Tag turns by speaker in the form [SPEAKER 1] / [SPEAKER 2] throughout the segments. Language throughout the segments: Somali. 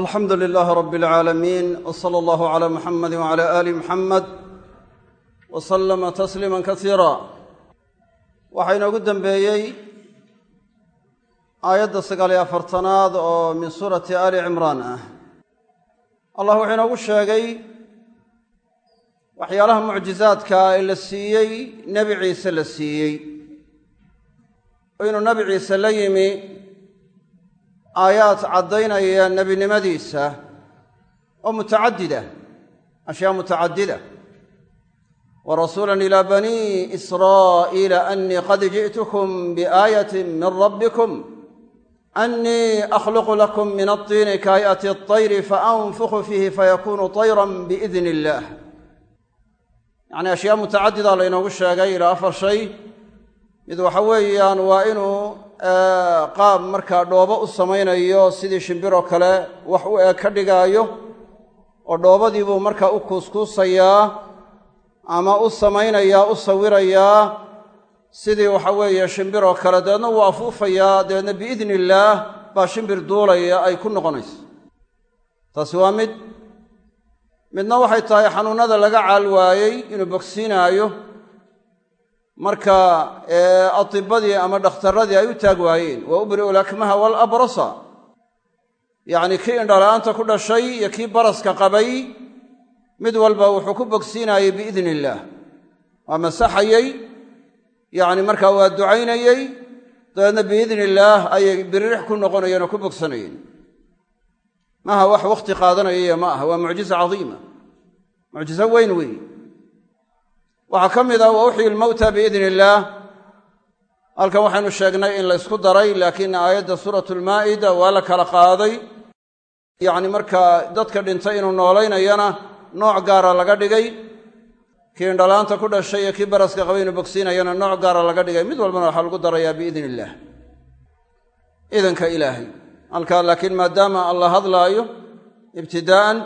[SPEAKER 1] alxamdu lilaahi rabi alcaalamiin w sala allahu calaa muxamadi wacala aali muxamed wa sallama tasliima kasiira waxaa inoogu dembeeyey aayadda sagaaliyo afartanaad oo min suurati aali cimraan ah. Allah wuxuu inoogu sheegay waxyaalaha mucjizaadka ee la siiyey nebi ciise la siiyey. Oo inuu nebi ciise la yimi aayaad caddaynaya nebinimadiisa oo mutacadida ashyaa mutacadida. Wa rasuulan ilaa banii israa'iila annii qad ji'tukum biaayatin min rabbikum annii akhluqu lakum min adtiini kaayati atayri faanfukhu fiihi fayakunu tayran biidni illaah yacnii ashyaa mutacadida laynoogu sheegay ilaa afar shay. Mid waxa weeyaan waa inuu qaab markaa dhoobo u samaynayo sidii shimbiroo kale wax u eeg ka dhigaayo oo dhoobadii buu markaa u kuuskuusayaa ama u samaynayaa u sawirayaa sidii waxa weeye shimbiroo kale. Dabeedna wuu afuufayaa dabeedna biidni illaah baa shimbir duulaya ay ku noqonayso. Taasi waa mid midna waxay tahay xanuunnada laga caal waayey inuu bogsiinaayo marka atibadii ama dhakhtarradii ay u taag waayeen wa ubri'u lakmaha waalabrasa yacni kii indhala-aanta ku dhashay iyo kii baraska qabay mid walba wuxuu ku bogsiinayey biidni illaah waa masaxayey yacni markaa waa ducaynayey dabeedna biidni illaah ayay biririx ku noqonayeen oo ku bogsanayeen maaha wax wakhti qaadanayaya ma aha waa mucjiza cadiima. Mucjizo weyn weeye waxaa ka mid ah wa uxyi lmowta biidni illaah halkan waxaynu sheegnay in la ysku daray laakiin aayadda suuratu lmaa'ida waa la kala qaaday. Yacni markaa dadka dhintay inuu noolaynayana nooc gaara laga dhigay. Kii indhalaanta ku dhashay iyo kii baraska qabay inuu bogsiinayana nooc gaara laga dhigay. Mid walbana waxaa lagu darayaa biidni illaah idanka ilaahay laakiin maadaama alla hadlaayo ibtidaa'an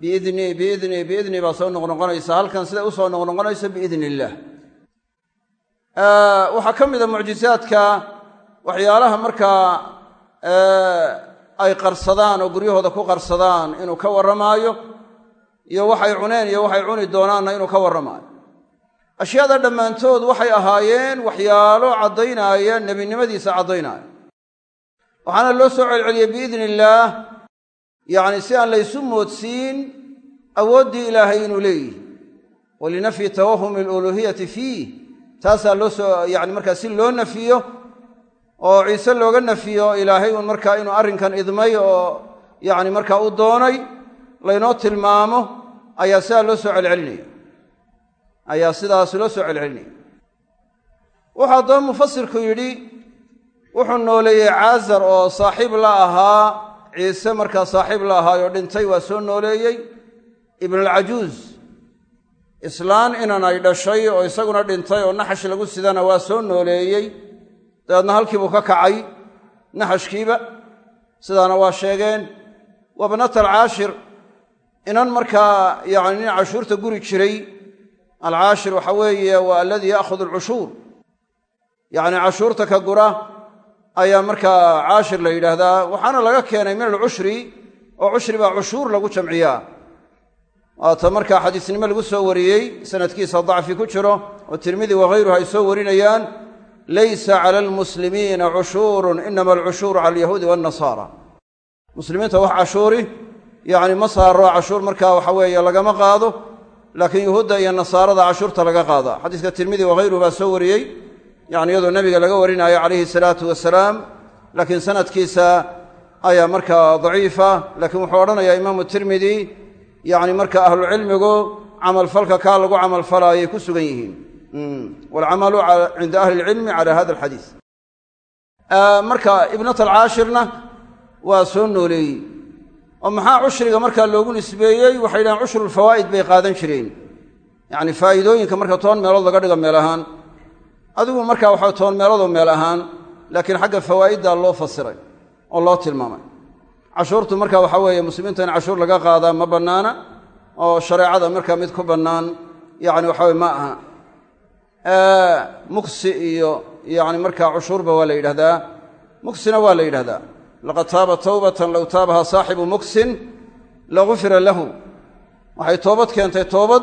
[SPEAKER 1] biidni biidni biidni baa soo noqnoqonaysa. Halkan siday u soo noqnoqonayso biidni illaah waxaa ka mida mucjizaadka waxyaalaha markaa ay qarsadaan oo guryahooda ku qarsadaan inuu ka warramaayo iyo waxay cuneen iyo waxay cuni doonaanna inuu ka warramaayo. Ashyaada dhammaantood waxay ahaayeen waxyaalo caddaynaya nebinimadiisa caddaynaya. Waxaana loo soo celceliyey biidni illaah yacni si aan laysu moodsiin awooddii ilaahay inuu leeyihi walinafyi tawahumi aluluuhiyati fiih. Taasaa loo soo yani markaa si loo nafiyo oo ciise looga nafiyo ilaahay uun markaa inuu arrinkan idmay oo yacni markaa u doonay laynoo tilmaamo ayaa sidaa loo soo celcelinaya. Ayaa sidaas loo soo celcelinaya. Wuxuu haddaba mufasirku yidhi wuxuu nooleeyey caazar oo saaxiib la ahaa ciise markaa saaxiib la ahaayoo dhintay waa soo nooleeyey. Ibnulcajuuz islaan inan ay dhashay oo isaguna dhintay oo naxash lagu sidana waa soo nooleeyey. Dabeedna halkiibuu ka kacay naxashkiiba. Sidaana waa sheegeen banat alcaashir. Inan markaa yacni nin cashuurta guri jiray alcaashir waxa weeye waa aladii ya'khudu alcushuur. Yacni cashuurta ka gura ayaa markaa caashir la yidhaahdaa waxaana laga keenay min alcushri oo cushri baa cushuur lagu jamciyaa. Waata markaa xadiisnimo lagu soo wariyey sanadkiisa dacfi ku jiro oo tirmidi waghayruhu ay soo warinayaan laysa cala almuslimiina cushuurun inama alcushuuru cala alyahuudi waannasaara muslimiinta wax cashuuri yacni ma saaro cashuur markaa waxa weeye lagama qaado laakiin yuhuudda iyo nasaarada cashuurta laga qaada. Xadiiska tirmidi waghayruhu baa soo wariyey yani iyadoo nebiga laga warinaayo calayhi salaatu wasalaam laakiin sanadkiisa ayaa markaa daciifa laakiin wuxuu odhanayaa imaamu tirmidi yacni marka ahlucilmigu camalfalka kaa lagu camalfalaayay ku sugan yihiin. Waalcamalu cinda ahli ilcilmi cala hada alxadiis. Marka ibnat alcaashirna waa soo nooleeyey oo maxaa cushriga markaa loogu nisbeeyey? Waxay dhahaan cushrulfawaa'id bay qaadan jireen. Yacni faa'iidooyinka marka toban meelood laga dhigo meel ahaan adigu markaa waxa toban meeloodoo meel ahaan laakiin xagga fawaa'iddaa loo fasiray oo loo tilmaamay. Cashuurtu marka waxa weeye muslimiinta in cashuur laga qaadaa ma bannaana oo shareecada markaa mid ku bannaan yacni waxa weye ma aha. Muksi iyo yacni markaa cushuurba waa la yidhahdaa. Muksina waa la yidhahdaa. Laqad taaba towbatan low taabaha saaxibu muksin lagufira lahu. Waxay toobad keentay toobad.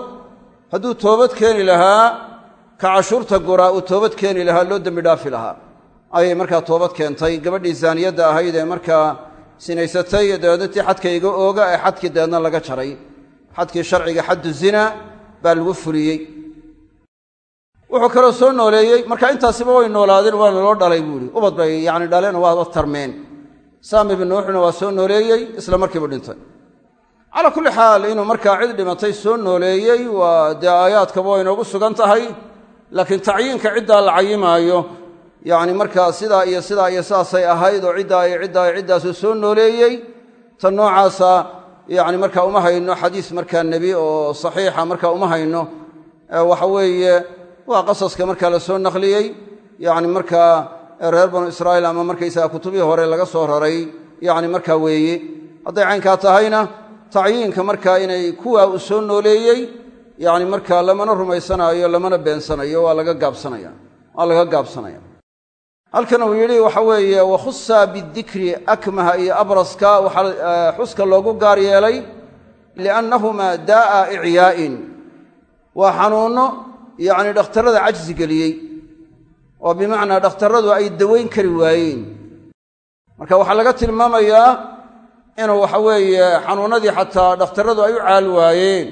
[SPEAKER 1] Hadduu toobad keeni lahaa ka cashuurta guraa uu toobad keeni lahaa loo dembi dhaafi lahaa. Ayay markaa toobad keentay gabadhii zaaniyadda ahayd ee markaa sinaysatay dabeedna tii xadka iga ooga ee xadkii dabeedna laga jaray. Xadkii sharciga xaddu zina baa lagu fuliyey. Wuxuu kaloo soo nooleeyey marka intaasiba way noolaadeen waana loo dhalay buu ihi ubad bay yacni dhaleen waaba tarmeen. Saam ibnu nuuxna waa soo nooleeyey isla markiibu dhintay. Calaa kulli xaal inuu markaa cid dhimatay soo nooleeyey waa dee aayaadkaba waa inoogu sugan tahay laakiin tacyiinka ciddaa la cayimaayo yacni markaa sidaa iyo sidaa iyo saasay ahayd oo ciddaa iyo ciddaa iyo ciddaasuu soo nooleeyey tan noocaasa yacni markaa uma hayno xadiis markaa nebi oo saxiixa markaa uma hayno. Waxa weeye waa qasaska markaa la soo naqliyey yacni markaa reer banu israa'iil ama markaysaga kutubihii hore laga soo raray yacni markaa weeye hadday caynkaa tahayna tacyiinka markaa inay kuwaa uu soo nooleeyey yacni markaa lamana rumaysanaayo lamana beensanayo waa laga gaabsanaya waa laga gaabsanaya. Halkan uu yidhi waxa weeye wakhusa bidikri akmaha iyo abraska. Waxaa xuska loogu gaar yeelay liannahumaa daa'a icyaa'in waa xanuunno yacni dhakhtarrada cajsi geliyey oo bimacnaa dhakhtarradu ay dawayn kari waayeen. Marka waxaa laga tilmaamayaa inuu waxa weeye xanuunnadii xataa dhakhtarradu ay u caal waayeen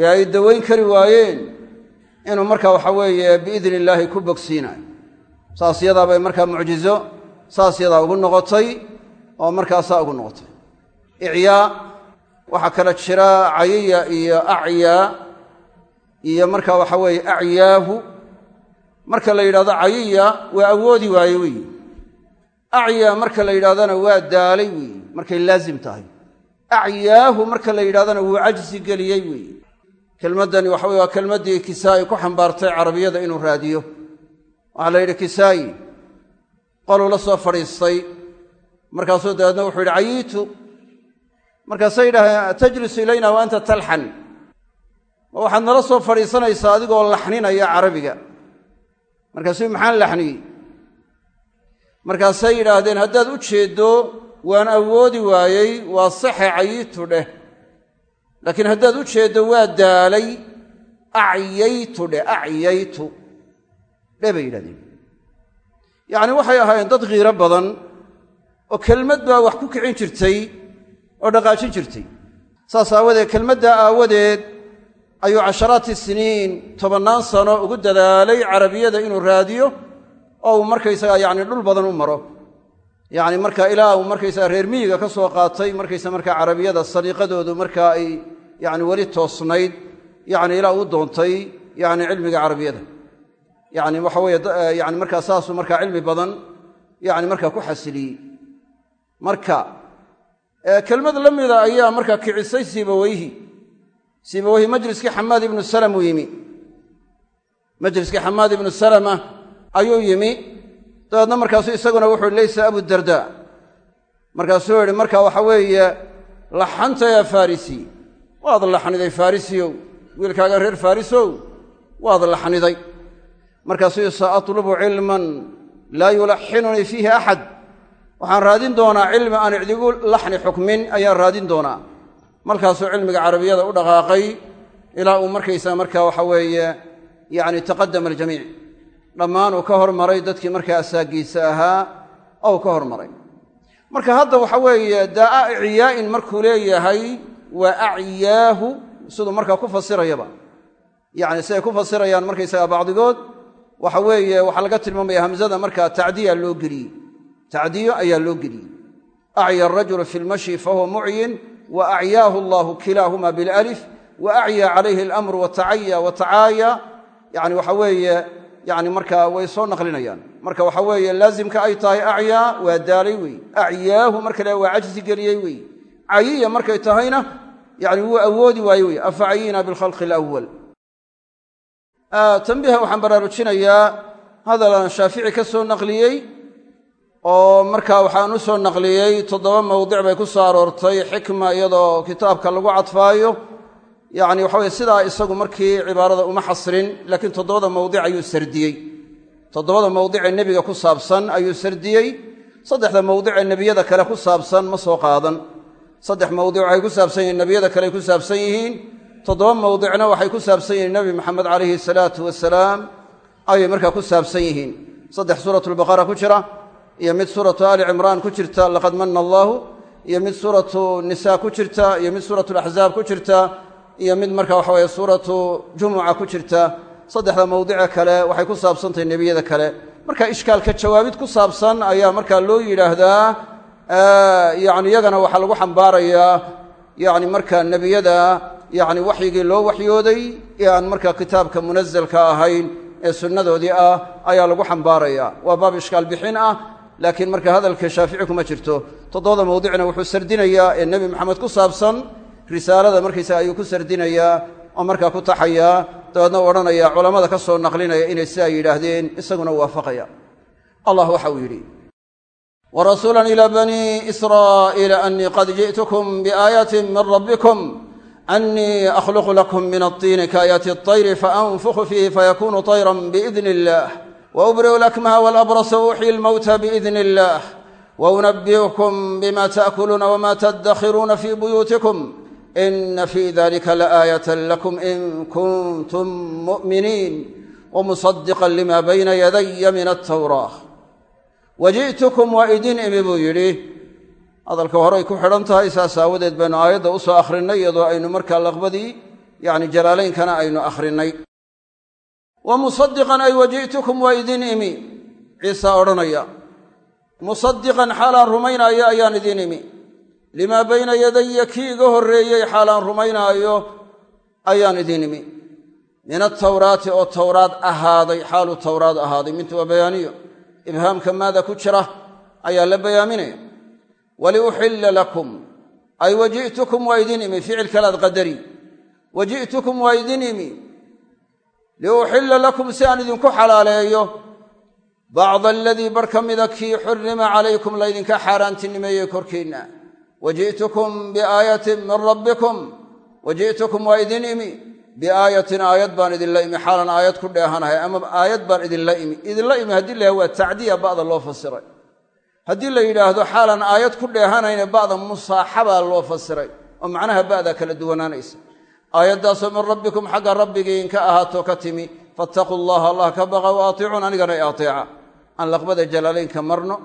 [SPEAKER 1] be ay dawayn kari waayeen inuu marka waxa weeye biidni illaahi ku bogsiinayo saas yadaa bay markaa mucjizo saas yadaa ugu noqotay oo markaasaa ugu noqotay. Icyaa waxaa kala jira cayiya iyo acyaa iyo marka waxa weeye acyaahu. Marka la yidhahdo cayiya waa awoodi waaye weyi acyaa marka la yidhahdana waa daalay weyi markay laazim tahay. Acyaahu marka la yidhahdana wuu cajsi geliyey weyi kelmaddani waxa weye waa kelmaddii kisaa'i ku xambaartay carabiyada inuu raadiyo. Waxaa la yidhi kisaayi qoluu la soo fadhiistay. Markaasuu dabeedna wuxuu yidhi cayiitu markaasay yidhaaheen tajlisu ilayna wa anta talxan. Ma waxaad nala soo fadhiisanaysaa adigoo laxninaya carabiga. Markaasuu maxaan laxniyey? Markaasay yidhaahdeen haddaad u jeeddo waan awoodi waayey waa saxe cayiitu dheh laakiin haddaad u jeeddo waa daalay acyaytu dheh acyaytu. Dheh bay yidhahdeen. Yacni waxay ahaayeen dad khiiro badan oo kelmad baa wax ku kicin jirtay oo dhaqaajin jirtay. Saas aawadeed kelmaddaa aawadeed ayuu casharaati siniin tobannaan sano ugu dadaalay carabiyada inuu raadiyo oo uu markaysaga yacni dhul badan u maro yacni marka ilaa uu markaysaga reer miyiga ka soo qaatay markaysa markaa carabiyada saliiqadoodu markaa ay yacni weli toosnayd yacni ilaa uu doontay yacni cilmiga carabiyada. Yacni waxa weeye yani markaa saasuu markaa cilmi badan yacni markaa ku xasiliyey marka kelmad la mida ayaa markaa kicisay sibaweyhi sibaweyhi majliskii xamaad ibnu salam uu yimi. Majliskii xamaad ibnu salama ayuu yimi dabeedna markaasu isaguna wuxuu leysa abudarda markaasuu yidhi marka waxa weeye laxanta yaa farisi. Waad laxniday farisiyow. Wiilkaaga reer farisow waad laxniday. Markaasuu sa atlubu cilman laa yulaxinunii fiihi axad. Waxaan raadin doonaa cilmi aan icdigu laxni xukmin ayaan raadin doonaa. Markaasuu cilmiga carabiyada u dhaqaaqay ilaa uu markaysaa marka waxa weeye yacni taqadama aljamiic dhammaan uu ka hormaray dadkii markaa asaagiisa ahaa ou ka hormaray. Marka hadda waxa weeye daa'a icyaa'in markuu leeyahay waa acyaahu siduu markaa ku fasirayaba. Yacni siday ku fasirayaan markaysaga bacdigood waxa weeye waxaa laga tilmaamaya hamzada markaa tacdiya loo geliyey. Tacdiyo ayaa loo geliyey. Acya arajulu fi lmashyi fahuwa mucyin wa acyaahu allahu kilaahuma bilalif wa acyaa calayhi alamru watacaya watacaaya yani waxa weeye yani markaa way soo naqlinayaan. Marka waxa weeye laazimka ay tahay acyaa waa daalay wey acyaahu marka le waa cajsi geliyey wey cayiya markay tahayna yani wuu awoodi waaye wey afacayina bilkhalqi alawal tambiha waxaan baraarujinayaa hadalaan shaafici ka soo naqliyey oo markaa waxaan u soo naqliyey toddoba mawdic bay ku soo aroortay xikma iyadoo kitaabka lagu cadfaayo yacni waxa weye sidaa isagu markii cibaarada uma xasrin laakiin toddobada mawdic ayuu sardiyey. Toddobada mawdicee nebiga ku saabsan ayuu sardiyey. Saddexda mawdic ee nebiyada kale ku saabsan ma soo qaadan. Saddex mawdic waxay ku saabsan yihiin nebiyada kale ku saabsan yihiin. Toddoba mawdicna waxay ku saabsan yihiin nebi maxamed calayhi salaatu wasalaam ayay markaa ku saabsan yihiin. Saddex suuratulbaqara ku jira iyo mid suuratu aali cimraan ku jirta laqad manna allaahu iyo mid suuratu nisaa ku jirta iyo mid suuratu laxzaab ku jirta iyo mid marka waxa weye suuratu jumuca ku jirta saddexda mawdice kale waxay ku saabsantahay nebiyada kale. Marka ishkaalka jawaabid ku saabsan ayaa markaa loo yidhaahdaa yani iyagana waxaa lagu xambaarayaa yani marka nebiyada yani waxyigii loo waxyooday ee aan marka kitaabka munazalka ahayn ee sunnadoodii ah ayaa lagu xambaaraya. Waa baab ishkaal bixin ah laakiin marka hadalka shaafici kuma jirto. Toddobada mawdicna wuxuu sardinayaa ee nebi maxamed ku saabsan risaalada markaysaga ayuu ku sardinayaa oo markaa ku taxayaa dabeedna u odhanaya culammada ka soo naqlinaya inay sidaa yidhaahdeen isaguna waafaqaya. Allah waxa uu yidhi warasuulan ilaa banii israa'iila annii qad ji'tukum biaayatin min rabbikum annii akhluqu lakum min altiini kaayaati altayri faanfukhu fiihi fayakunu tayran biidni illaah waubri'u lakmaha walabrasa uuxyi lmowta biidni illaah waunabbi'ukum bima ta'kuluuna wama tadakhiruuna fii buyuutikum ina fii dalika laaayatan lakum in kuntum mu'miniin wamusadiqan lima bayna yadaya min altawraa waji'tukum waa idin imi buu yidhi hadalka horay ku xidhan tahay saas aawadeed baynu aayadda u soo akhrinnay iyadoo aynu markaa laqbadii yacni jalaalaynkana aynu akhrinnay wa musadiqan ay waji'tukum waa idin imi ciisaa odhanaya xaalaan rumaynaayo ayaan idin imi limaa bayna yadaya kii iga horreeyey xaalaan rumaynaayo ayaan idin imi. Min atawraati oo towraad ahaaday xaaluu towraad ahaaday mintu waa bayaaniyo. Ibhaamka maada ku jira ayaa la bayaaminaya waliuxilla lakum ay waji'tukum waa idin imi ficil kalaad qadari. Waji'tukum waa idin imi. Liuxilla lakum si aan idinku xalaaleeyo. Bacda aladii bar ka mida kii xurrima calaykum laydinka xaaraantinimeeyey korkiinna waji'tukum biaayatin min rabbikum waji'tukum waa idin imi biaayatin aayad baan idinla imi xaalan aayad ku dheehanahay ama aayad baan idinla imi idinla imi haddii la waa tacdiya ba'da loo fasiray haddii la yidhaahdo xaalan aayad ku dheehanayna ba'da musaaxabaa loo fasiray oo macnaha ba'daa kala duwanaanaysa aayaddaasoo min rabbikum xagga rabbigiin ka ahaato ka timi fattaquu allaha allah ka baqa wa atiicuun anigana i ateeca aan laqbada jalaalaynka marno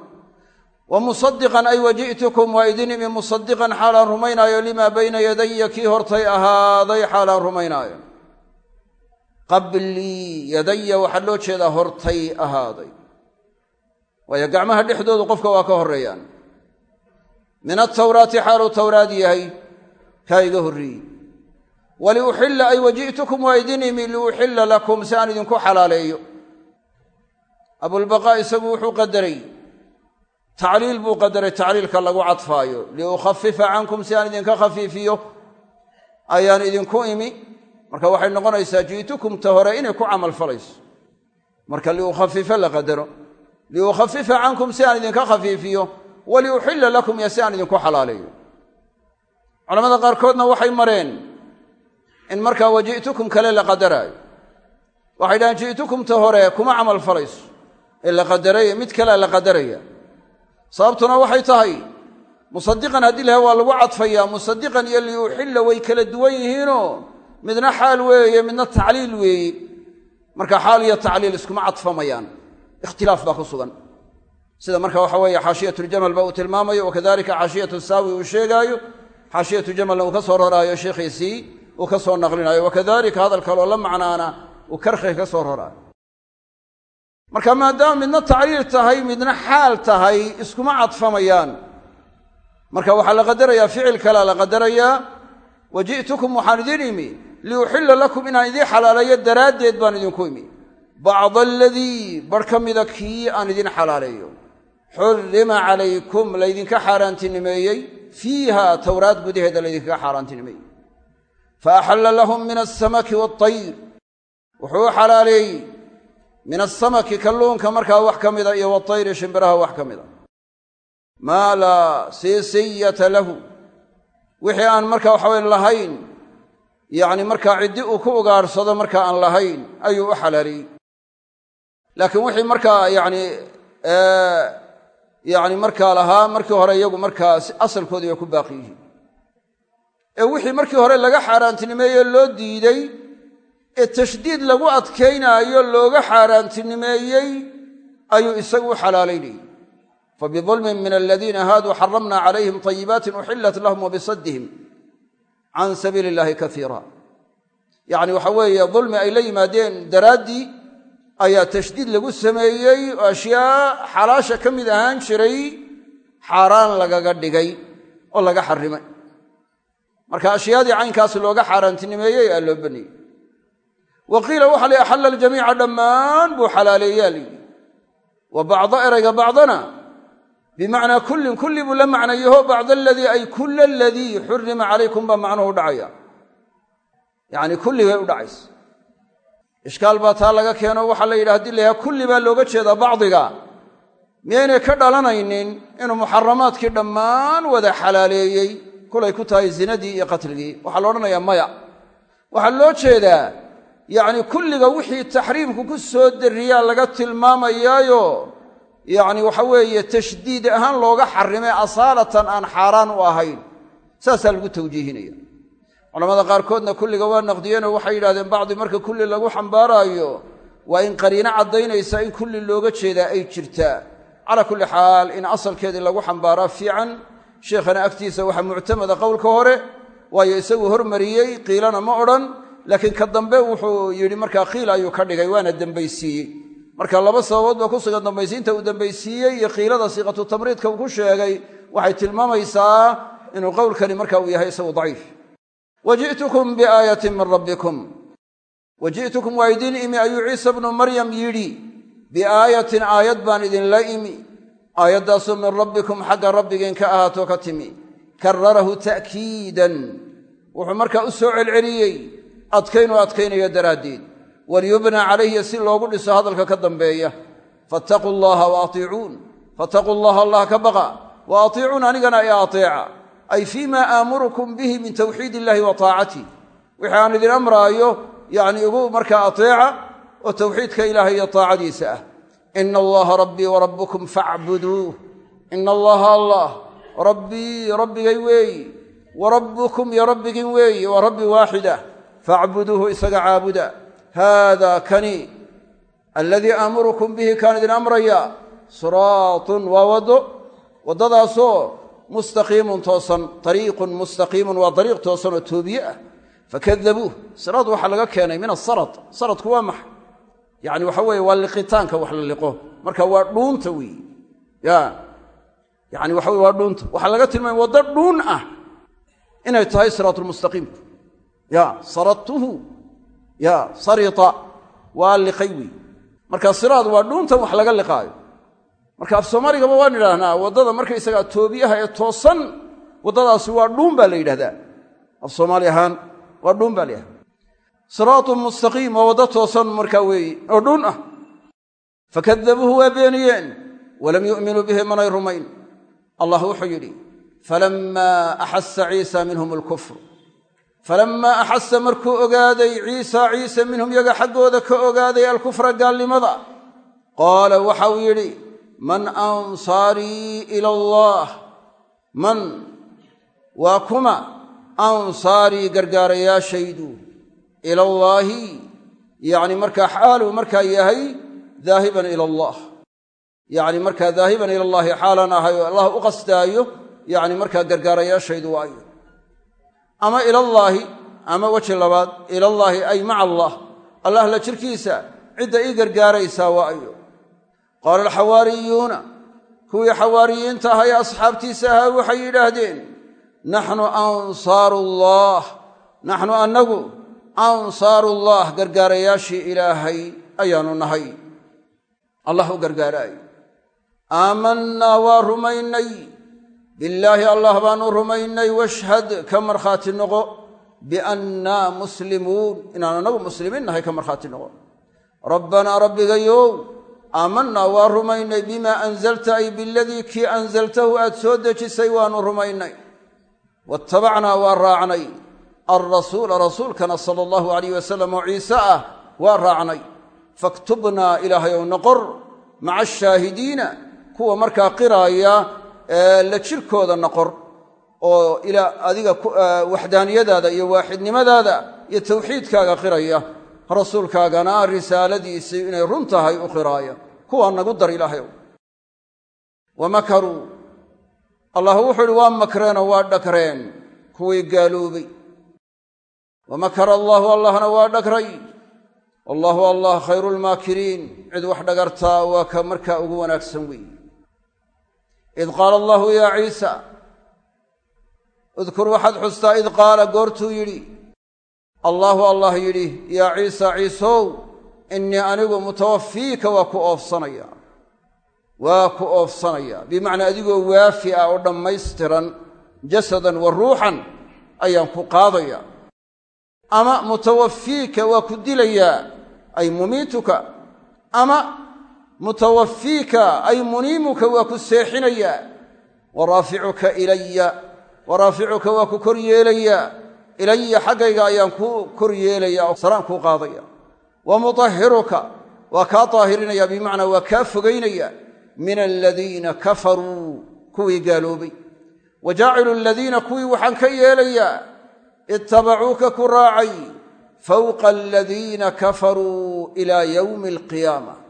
[SPEAKER 1] wa musadiqan ay waji'tukum waa idin imi musadiqan xaalaan rumaynaayo limaa bayna yadaya kii hortay ahaaday xaalaan rumaynaayo. Qablii yadaya waxaa loo jeedaa hortay ahaaday. Waayo gacmaha dhexdoodu qofka waa ka horreeyaan. Min atawraati xaaluu tawraad yahay kaa iga horreeyey. Waliuxilla ay waji'tukum waa idin imi liuxilla lakum si aan idinku xalaaleeyo. Abulbaqaa isagu tacliil buu qadaray tacliilka lagu cadfaayo. Liukhafifa cankum si aan idinka khafiifiyo ayaan idinku imi. Marka waxay noqonaysaa ji'tukum ta hore inay ku camal falayso. Marka liukhafifa la qadaro. Liukhafifa cankum si aan idinka khafiifiyo. Waliuxilla lakum iyo si aan idinku xalaaleeyo. Culamada qaarkoodna waxay mareen in markaa waji'tukum kale la qadaraayo waxay dhahaan ji'tukum ta hore kuma camal falayso. La qadaraya sababtuna waxay tahay musadiqan haddii laha waa lagu cadfayaa musadiqan iyo liuxilla way kala duwan yihiinoo midna xaal weeye midna tacliil weeye. Marka xaal iyo tacliil iskuma cadfamayaan. Ikhtilaaf baa ku sugan. Sida marka waxa weeye xaashiyatuljamal ba uu tilmaamayo wakadalika xaashiyatu saawi uu sheegaayo. Xaashiyatu jamalna uu ka soo raraayo sheikhiisii uu ka soo naqlinayo wakadalika hadal kaloo la macnaana uu karkhi ka soo raraayo marka maadaama midna tacliil tahay midna xaal tahay iskuma cadfamayaan. Marka waxaa la qadarayaa ficil kalea la qadarayaa waji'tukum waxaan idin imi liuxilla lakum inaan idiin xalaaleeyo daraaddeed baan idinku imi. Bacda aladii bar ka mida kii aan idin xalaaleeyo. Xurrima calaykum laydinka xaaraantinimeeyey. Fiiha towraad gudaheeda laydinkaga xaaraantinimeeyey. Fa axalla lahum min alsamaki waatayr wuxuu xalaaleeyey min asamaki kalluunka markaa wax ka mida iyo watayri shimbiraha wax ka mida. Maa laa siisiyata lahu. Wixii aan marka waxawaye lahayn yacni markaa ciddi uu ku ugaadhsado markaa aan lahayn ayuu u xalaaleeyey laakiin wixii markaa yacni yacni markaa lahaa markii hore iyagu markaa asalkoodii bay ku baaqi yihiin. Ee wixii markii hore laga xaaraantinimeeye loo diiday ee tashdiid lagu adkaynaayo looga xaaraantinimeeyey ayuu isagu u xalaalaynayey fabidulmin min aladiina haaduu xaramna calayhim طayibaatin uxillat lahum wabisaddihim can sabiili illahi kaiira yacni waxa weeye dulmi ay la yimaadeen daraaddii ayaa tashdiid lagu sameeyey oo ashyaa xalaasha ka mid ahaan jiray xaaraan lagaga dhigay oo laga xarimay. Marka ashyaadii caynkaas looga xaaraantinimeeyey aa loo baneeyey wa qiila waxa la axalla aljamiica dhammaan buu xalaaleeyaa layidhi wa bacda erayga bacdana bimacnaa kullin kulli buu la macnayaho bacda aladii ay kulla aladii xurima calaykum baa macnuhu dhacaya. Yacni kulli bay u dhacaysa. Ishkaal baa taa laga keeno waxaa la yidhi haddii la yahaha kulli baa looga jeedaa bacdiga. Miyaynay ka dhalanaynin inuu muxaramaadkii dhammaan wada xalaaleeyey kulay ku tahay zinadii waxaa waxaa yacni kulliga wixii taxriimku ku soo dariyaa laga tilmaamayaayo yacni waxa weeye tashdiid ahaan looga xarimay asaalatan aan xaaraan u ahayn. Saasaa lagu tawjiihinaya. Culamada qaarkoodna kulliga waa naqdiyeenoo waxay yidhahdeen bacdi marka kulli lagu xambaaraayo waa in qariino caddaynaysa in kulli looga jeedaa ay jirtaa. Calaa kulli xaal in asalkeedii lagu xambaaraa fiican sheikhana agtiisa waxaa muctamada qowlka hore waayo isagu hormariyey qiilana ma odhan laakiin ka dambe wuxuu yidhi markaa qiil ayuu ka dhigay waana dembaysiiyey marka laba sababood ba ku sugan dambaysiinta uu dambaysiiyey iyo qiilada siiqatu tamriidka uu ku sheegay waxay tilmaamaysaa inuu qowlkani marka uu yahay isagu daciif. Waji'tukum biaayatin min rabbikum. Waji'tukum waa idin imi ayuu ciisa bnu maryam yidhi. Biaayatin aayad baan idinla imi. Aayaddaasoo min rabbikum xagga rabbigiin ka ahaato ka timi. Kararahu ta'kiidan. Wuxuu markaa u soo celceliyey adkaynuu adkaynayo daraaddeed waliyubna calayhi si loogu dhiso hadalka ka dambeeya. Fattaquu llaha wa atiicuun. Fattaquu allah ka baqa. Wa atiicuun anigana i ateeca. Ay fii ma aamurukum bihi min tawxiid illahi wa taacatih wixii aan idin amraayo yacni igu markaa ateeca oo tawxiidka ilaahay iyo taacadiisa ah. Ina allaha rabbii wa rabbukum facbuduuh ina allaha allah rabbii rabbigay weeyi. Wa rabbukum iyo rabbigin weeyi. Waa rabbi waaxida facbuduuhu isaga caabuda. haada kani aladii aamurukum bihi kaan idin amraya siraatun waa waddo waddadaasoo mustaqiimun toosan ariiqun mustaqiimun waa dariiq toosan oo toobiye ah fakadabuuh siraad waxaa laga keenay min asarad saradku waa maxa yani waxa weeye waa liqitaanka wax la liqo marka waa dhuunta weeye ya yani waxa weye waa dhuunta waxaa laga tilmaamay waddo dhuun ah inay tahay siraatulmustaqiimku ya saradtuhu ya sarita. Waa liqay weeye marka siraad waa dhuuntan wax laga liqaayo. Marka af soomaaligaba waan idhaahnaa waddada markaysagaa toobiyaha ee toosan waddadaasi waa dhuun baa la yidhahdaa. Af ahaan waa dhuun baa la yidhahda siraatun mustaqiim waa waddo toosan markaa weeye oo dhuun ah. Fakadabuuhu waa beeniyeen walam yu'minuu bihi manay rumayn. Allah wuxuu yidhi falammaa axasa ciisa minhum alkufr falammaa axasa markuu ogaaday ciisa ciise minhum yaga xaggooda ka ogaaday alkufra gaalnimada. Qaala waxau yidhi man ansaarii ila allaah man? Waa kuma ansaarii gargaarayaashaydu? Ila allaahi yacni markaa xaaluu markaa yahay daahiban ila allah. Yacni markaa daahiban ila allaahi xaalan ahay oo allah u qasdaayo yacni markaa gargaarayaashaydu waayo ama ilallaahi ama weji labaad ilallaahi ay maca allah. Allah la jirkiisa cidda ii gargaaraysaa waa qaala alxawaariyuuna kuwii xawaariyiinta ahaa ee asxaabtiisa ahaa waxay yidhaahdeen naxnu ansaaru allaah naxnu annagu ansaarullaah gargaarayaashii ilaahay ayaanu nahay. Allah u gargaaraayo. Aamannaa waa rumaynay billaahi allah baanu rumaynay washhad ka markhaati noqo biannaa muslimuun. Inaan annagu muslimiin nahay ka markhaati noqo. Rabbanaa rabbigayow aamannaa waa rumaynay bimaa anzalta ay biladii kii anzaltahu aad soo dejisay waanu rumaynay. Waattabacnaa waa raacnay. Alrasuula rasuulkana sala allahu alayh wasalam oo ciise ah waa raacnay. Faktubnaa ilaahayow noqor maca ashaahidiina kuwa markaa qiraaya la jirkooda noqor oo ilaa adiga waxdaaniyadaada iyo waaxidnimadaada iyo tawxiidkaaga qiraya rasuulkaagana risaaladiisii inay run tahay u qiraaya kuwaa nagu dar ilaahayow wa makaruu allah wuxuu idhi waa makreenoo waa dhagreen kuwii gaaloobay. Wa makara allaahu allahna waa dhagray wallaahu allah khayru lmaakiriin cid wax dhagartaa waa ka markaa ugu wanaagsan weeye id qaala allahu yaa ciisa udkur waxaad xustaa id qaala goortuu yidhi allaahu allah yidhi yaa ciisa ciisow innii anigu mutawafiika waa ku oofsanaya waa ku oofsanaya bimacnaa adigoo waafi ah oo dhammaystiran jasadan wa ruuxan ayaan ku qaadaya ama mutawafiika waa ku dilayaa ay mumiituka ama mutawafiika ay muniimuka waa ku seexinayaa wa raaficuka ilaya wa raaficuka waa ku kor yeelayaa ilaya xaggayga ayaan ku kor yeelaya oo saraan kuu qaadaya. Wa mutahiruka waa kaa daahirinaya bimacnaa waa kaa fogaynaya. Min aladiina kafaruu kuwii gaaloobay. Wa jaacilu kuwii waxaan ka yeelayaa. Ittabacuuka ku raacay. Fawqa aladiina kafaruu ilaa yowmi alqiyaama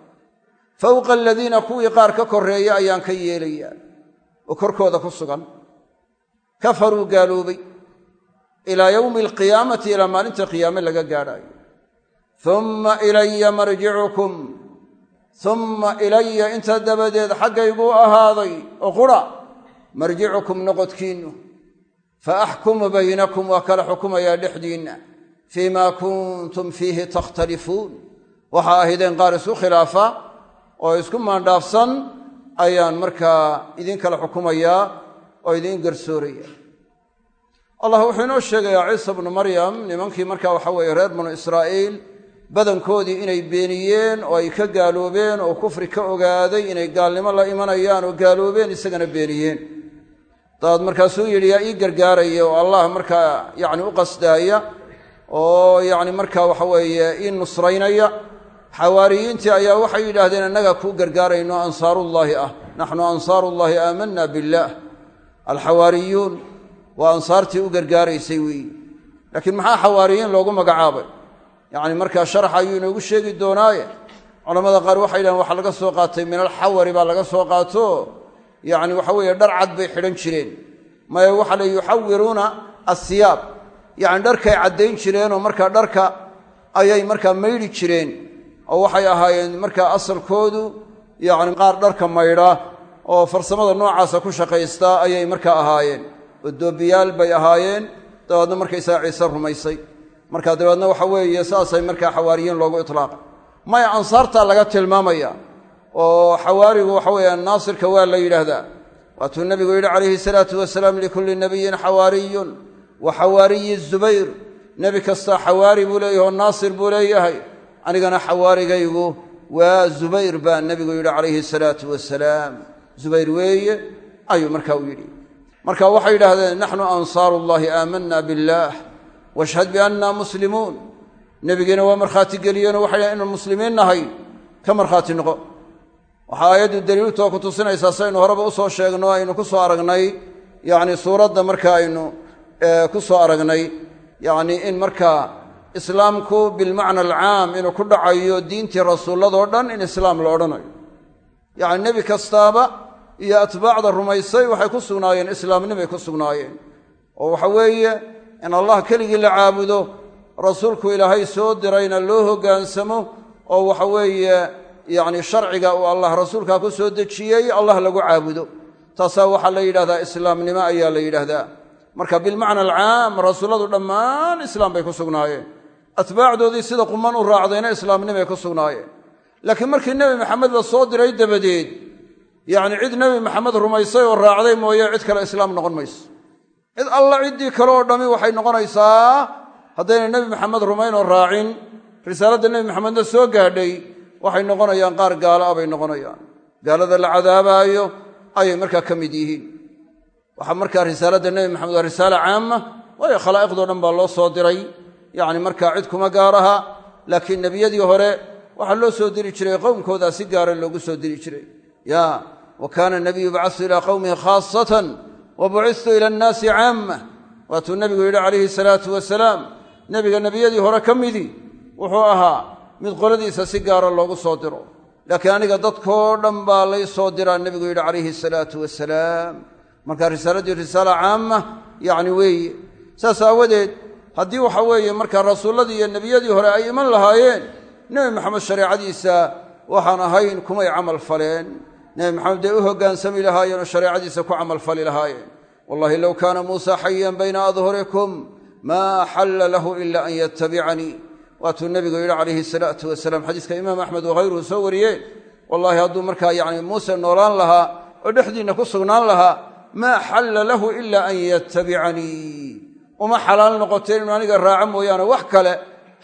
[SPEAKER 1] fawqa aladiina kuwii qaar ka korreeya ayaan ka yeelayaa. Oo korkooda ku sugan. Kafaruu gaaloobay. Ilaa yowmi alqiyaamati ilaa maalinta qiyaame laga gaadhaayo. Humma ilaya marjicukum humma ilaya intaa dabadeed xaggayguu ahaaday. Oo qura marjicukum noqodkiinnu. Fa axkumu baynakum waa kala xukumayaa dhexdiinna. Fii maa kuntum fiihi takhtalifuun. Waxaa ahaydeen qaar isku khilaafa oo isku maandhaafsan ayaan markaa idin kala xukumayaa oo idiin garsooraya. Allah wuxuu inoo sheegayaa ciisa bnu maryam nimankii markaa waxa weeye reer banu israa'iil badankoodii inay beeniyeen oo ay ka gaaloobeen oo kufri ka ogaaday inay gaalnimo la imanayaan oo gaaloobeen isagana beeniyeen. Dabaad markaasuu yidhi yaa ii gargaaraya oo allah markaa yacni u qasdaaya oo yacni markaa waxa weeye ii nusraynaya xawaariyiintii ayaa waxay yidhaahdeen annagaa kuu gargaarayno ansaarullaahi ah. Naxnu ansaarullaahi aamanna billaah alxawaariyuun waa ansaartii u gargaaraysay weeyi. Laakiin maxaa xawaariyiin loogu magacaabay? Yacni markaa sharax ayuu inoogu sheegi doonaaye? Culamada qaar waxay yidhahen waxaa laga soo qaatay min alxawari baa laga soo qaato. Yacni waxa weeye dhar cad bay xidhan jireen. Maya waxa la yuxawiruuna asiyaab yacni dharkay caddayn jireenoo markaa dharka ayay markaa maydhi jireen oo waxay ahaayeen markaa asalkoodu yacni qaar dharka maydha oo farsamada noocaasa ku shaqaysta ayay markaa ahaayeen. Oo bay ahaayeen. Dabeedna markaysaga ciise rumaysay. Marka dabeedna waxa weeye saasay markaa xawaariyiin loogu itlaaqay maya ansaartaa laga tilmaamaya oo xawaarigu waxa weeye naasirka waa la yidhaahdaa. Waatuu nebigu yidhi calayhi salaatu wasalaam likulli nabiyin xawaariyun wa xawaariyi zubayr. Nebi kastaa xawaari buu leeyahay oo naasir buu leeyahay anigana xawaarigaygu waa zubayr baa nebigu yidhi calayhi salaatu wasalaam zubayr weeye ayuu marka u yidhi. Marka waxay yidhaahdeen naxnu ansaaru llahi aamanna billaah washhad bianna muslimuun. Nebigiina waa markhaati geliyeenoo waxay dhahen inaan muslimiin nahay ka markhaati noqo. Waxaa aayaddu daliilutoo ku tusinaysaa saynu horeba u soo sheegno aynu ku soo aragnay yacni suuradda marka aynu ku soo aragnay yacni in markaa islaamku bilmacna alcaam inuu ku dhacayo diintii rasuulladoo dhan in islaam la odhanayo. Yacni nebi kastaaba iyo atbaacda rumaysay waxay ku sugnaayeen islaamnimay ku sugnaayeen. Oo waxa weeye in allah keligii la caabudo rasuulku ilaahay soo dirayna loo hoggaansamo oo waxa weeye yacni sharciga uu allah rasuulkaa ku soo dejiyey allah lagu caabudo. Taasaa waxaa la yidhahdaa islaamnimo ayaa la yidhaahdaa marka bilmacna alcaam rasuulladu dhammaan islaam bay ku sugnaayeen atbaacdoodii sida quman u raacdayna islaamnimay ku sugnaayeen. Laakiin markii nebi maxamed la soo diray dabadeed yacni cid nebi maxamed rumaysay oo raacday mooye cid kale islaam noqon mayso. Cid alla ciddii kale oo dhammi waxay noqonaysaa haddaynay nebi maxamed rumayn oo raacin risaaladda nebi maxamedna soo gaadhay waxay noqonayaan qaar gaalo ah bay noqonayaan. Gaalada la cadaabaayo ayay markaa ka mid yihiin. Waxaa markaa risaaladda nebi maxamed waa risaala caama waayo khalaa'iqdoo dhan baa loo soo diray yacni markaa cid kuma gaaraha laakiin nebiyadii hore waxaa loo soo diri jiray qowmkoodaa si gaara loogu soo diri jiray. Ya wa kaana nabiyu yubcasu ilaa qowmihi khaasatan wa bucistu ila annaasi caamma. Waatuu nebigu yidhi calayhi salaatu wasalaam nebiga nebiyadii hore ka midii wuxuu ahaa mid qoladiisa si gaara loogu soo diro. Laakiin aniga dadkoo dhan baa lay soo diraa nebigu yidhi calayhi salaatu wasalaam marka risaaladii risaala caama yacni weeye saas aawadeed haddii waxa weeye markaa rasuulladii iyo nebiyadii hore ay iman lahaayeen nebi maxamed shareecadiisa waxaan ahayn kumay camal faleen. Nebi maxamed day u hoggaansami lahaayeen oo shareecadiisa ku camalfali lahaayeen. Wallahi low kaana muusa xayan bayna adhurikum maa xalla lahu ila an yatabicanii waatuu nebigu yidhi calayhi salaatu wasalaam xadiiska imaam axmed wakhayruhu soo wariyeen wallahi hadduu markaa yacni muuse noolaan lahaa oo dhexdiinna ku sugnaan lahaa maa xalla lahu ila an yatabicanii uma xalaal noqoteen inu aniga raaco mooyaane wax kale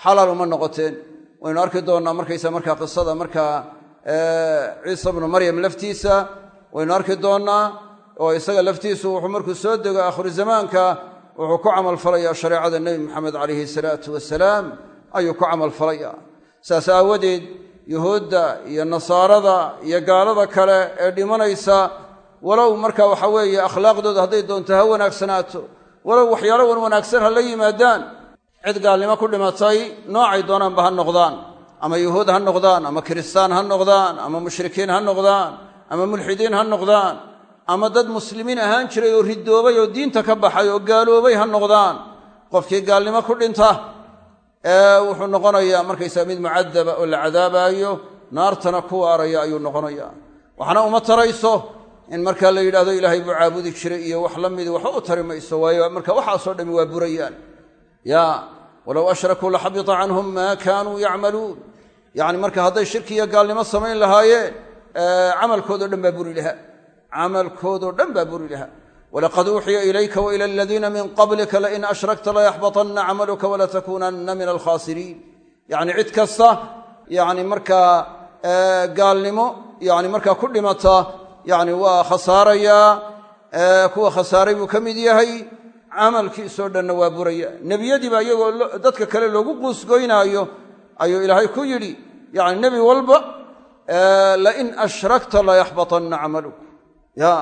[SPEAKER 1] xalaal uma noqoteen. Waynu arki doonnaa markaysa markaa qisada markaa ciisa bnu maryam laftiisa. Waynu arki doonnaa oo isaga laftiisu wuxuu markuu soo dego aakhiru zamaanka wuxuu ku camalfalayaa shareecada nebi maxamed calayhi salaatu wasalaam. Ayuu ku camalfalayaa saas aawadeed yuhuudda iyo nasaarada iyo gaalada kale ee dhimanaysa walow marka waxa weeye akhlaaqdooda hadday doonto ha wanaagsanaato walow waxyaalo wan wanaagsan ha la yimaadaan. Cid gaalnimo ku dhimatay noocay doonaanba ha noqdaan. Ama yuhuud ha noqdaan ama kiristaan ha noqdaan ama mushrikiin ha noqdaan ama mulxidiin ha noqdaan ama dad muslimiin ahaan jiray oo ridoobay oo diinta ka baxay oo gaaloobay ha noqdaan. Qofkii gaalnimo ku dhinta wuxuu noqonayaa markaysaa mid mucadaba oo la cadaabaayo naartana ku waaraya ayuu noqonayaa waxna uma tarayso in markaa la yidhahdo ilaahay buu caabudi jiray iyo wax la midi u tari mayso waayo marka waxaasoo dhami waa burayaan. Ya walow ashrakuu laxabita canhum maa kaanuu yacmaluun. Yacni marka hadday shirki iyo gaalnimo samayn lahaayeen camalkoodao dhan baa buri lahaa. Camalkoodoo dhan baa buri lahaa. Walaqad uuxiya ilayka waila aladiina min qablika lain ashrakta layaxbatanna camaluka walatakuunanna min alkhaasiriin. Yacni cid kasta yani markaa gaalnimo yani markaa ku dhimata yani waa khasaarayaa kuwa khasaaray buu ka mid yahay. Camalkiisoo dhanna waa buraya. Nebiyadiiba iyagoo dadka kale loogu quusgoynaayo ayuu ilaahay ku yidhi yani nebi walba lain ashrakta layaxbatanna camaluk. Ya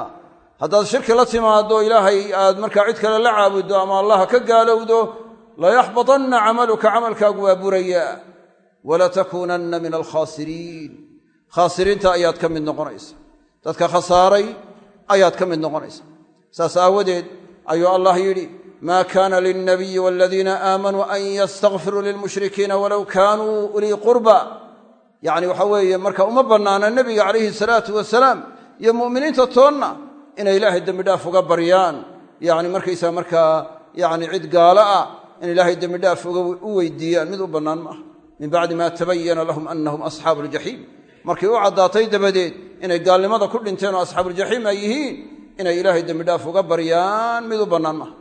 [SPEAKER 1] haddaad shirki la timaado ilaahay aad markaa cid kale la caabuddo ama allaha ka gaalowdo layaxbatanna camaluka camalkaagu waa burayaa walatakuunanna min alkhaasiriin khaasiriinta ayaad ka mid noqonaysa dadka khasaaray ayaad ka mid noqonaysa saas aawadeed ayuu allah yidhi maa kaana lilnabiyi waladiina aamanuu an yastakfiruu lilmushrikiina walow kaanuu ulii qurba. Yacni waxa weeye marka uma bannaana nebiga calayhi salaatu wasalaam iyo mu'miniinta toonna inay ilaahay dembidhaaf uga baryaan. Yacni markaysaa markaa yacni cid gaalo ah in ilaahay dembidhaaf u weydiiyaan mid u bannaan maaha min bacdi maa tabayana lahum annahum asxaabu aljaxiim markii u caddaatay dabadeed inay gaalnimada ku dhinteen oo asxaabuuljaxiim ay yihiin inay ilaahay dembidhaaf uga baryaan mid u bannaan maaha.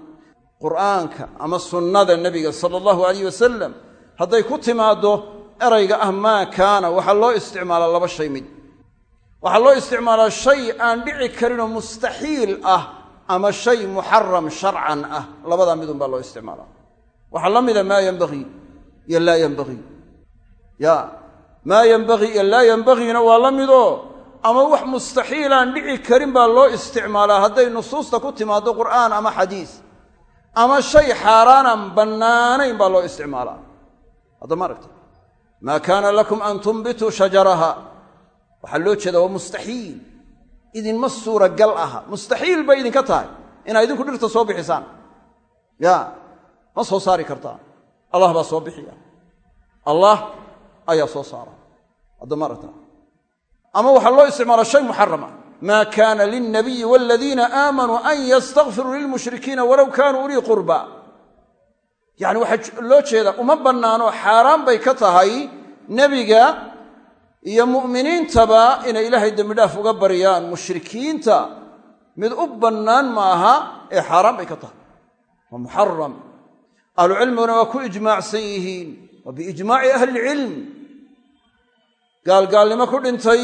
[SPEAKER 1] Qur'aanka ama sunnada nebiga sala allahu alayh wasalam hadday ku timaaddo erayga ah maa kaana waxaa loo isticmaalaa laba shay mid. Waxaa loo isticmaalaa shay aan dhici karinoo mustaxiil ah ama shay muxaram sharcan ah. Labadaa midun baa loo isticmaalaa waxaa la mida maa yenbagii iyo laa yenbagii ya maa yenbagii iyo laa yenbagiina waa la midoo ama wax mustaxiilaan dhici karin baa loo isticmaalaa hadday nusuusta ku timaaddo qur'aan ama xadiis ama shay xaaraanaan bannaanayn baa loo isticmaalaa. Hadda ma aragta maa kaana lakum an tumbituu shajaraha. Waxaa loo jeeda waa mustaxiil. Idinma suuragal aha. Mustaxiil bay idinka tahay. Inaa idinku dhirta soo bixisaan. Ya ma soo saari kartaa. Allah baa soo bixiya. Allah ayaa soo saara. Hadda ma aragta ama waxaa loo isticmaala shay muxarama maa kaana lilnabiyi waladiina aamanuu an yastakfiruu lilmushrikiina walow kaanuu ulii qurba. Yacni waxaa loo jeedaa uma bannaano xaaraan bay ka tahay nebiga iyo mu'miniintaba inay ilaahay dembidhaaf uga baryaan mushrikiinta mid u bannaan maaha ee xaaraan bay ka tahay. Waa muxaram ahlucilmiguna waa ku ijmaacsan yihiin. Waa biijmaaci ahlilcilm gaalgaalnimo ku dhintay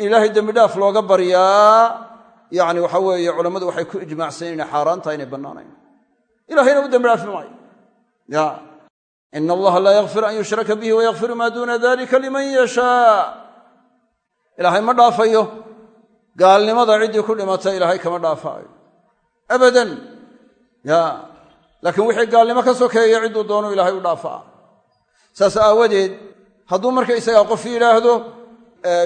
[SPEAKER 1] in ilaahay dembidhaaf looga baryaa yacni waxa weeye culammadu waxay ku ijmaacsan inay xaaraan inay bannaanayn. Ilahayna u dembidhaafi maayo. Ya. Ina allaha laa yakfir an yushraka bihi wayakfiru maa duuna dalika liman yashaa ilaahay ma dhaafayo. Gaalnimada ciddii ku dhimata ilaahay kama dhaafaayo. Abadan. Ya. Laakiin wixii gaalnimo ka sokeeya cidduu doonu ilaahay u dhaafaa. Saas aawadeed hadduu markaysagaa qof yidhaahdo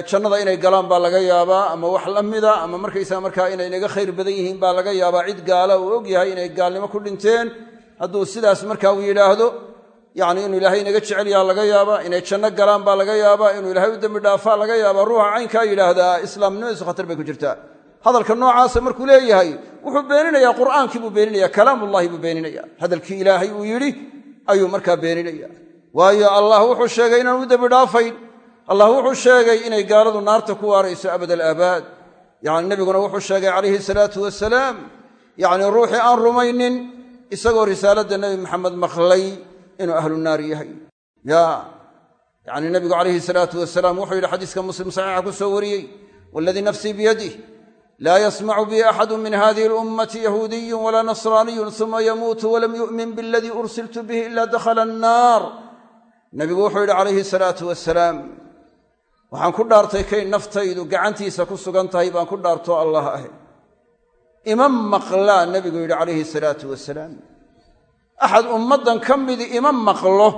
[SPEAKER 1] jannada inay galaan baa laga yaabaa ama wax la mida ama markaysaga markaa inay naga khayr badan yihiin baa laga yaabaa cid gaala uu og yahay inay gaalnimo ku dhinteen. Hadduu sidaas marka uu yidhaahdo yacni inuu ilaahay inaga jecel yaha laga yaabaa inay janno galaan baa laga yaabaa inuu ilaahay u dembi dhaafaa laga yaabaa ruuxa caynkaa yidhaahdaa islaamnimadiisu khatar bay ku jirtaa. Hadalka noocaasa markuu leeyahay wuxuu beeninayaa qur'aankii buu beeninaya kalaamullahi buu beeninaya hadalkii ilaahay uu yidhi ayuu markaa beeninaya waayo allah wuxuu sheegay inaan u dembi dhaafayn. allah wuxuu sheegay inay gaaladu naarta ku waarayso abad alaabaad yacni nebiguna wuxuu sheegay calayhi salaatu wasalaam yacni ruuxii aan rumaynin isagoo risaaladda nebi maxamed maqlay inuu ahlu naar yahay. ya yacni nebigu calayhi salaatu wasalaam wuxuu yidhi xadiiska muslim saxiixa ku soo wariyey waladii nafsii biyadih laa yasmacu bi axadu min hadihi alummati yahuudiyun walaa nasraaniyun uma yamuutu walam yu'min biladii ursiltu bihi ila dakhala annaar nebigu wuxuu yidhi calayhi salaatu wasalaam waxaan ku dhaartay kay naftaydu gacantiisa ku sugan tahay baan ku dhaartoo allah ahy ima maqlaa nebigu yidhi calayhi salaatu wasalaam axad ummaddan ka midi ima maqlo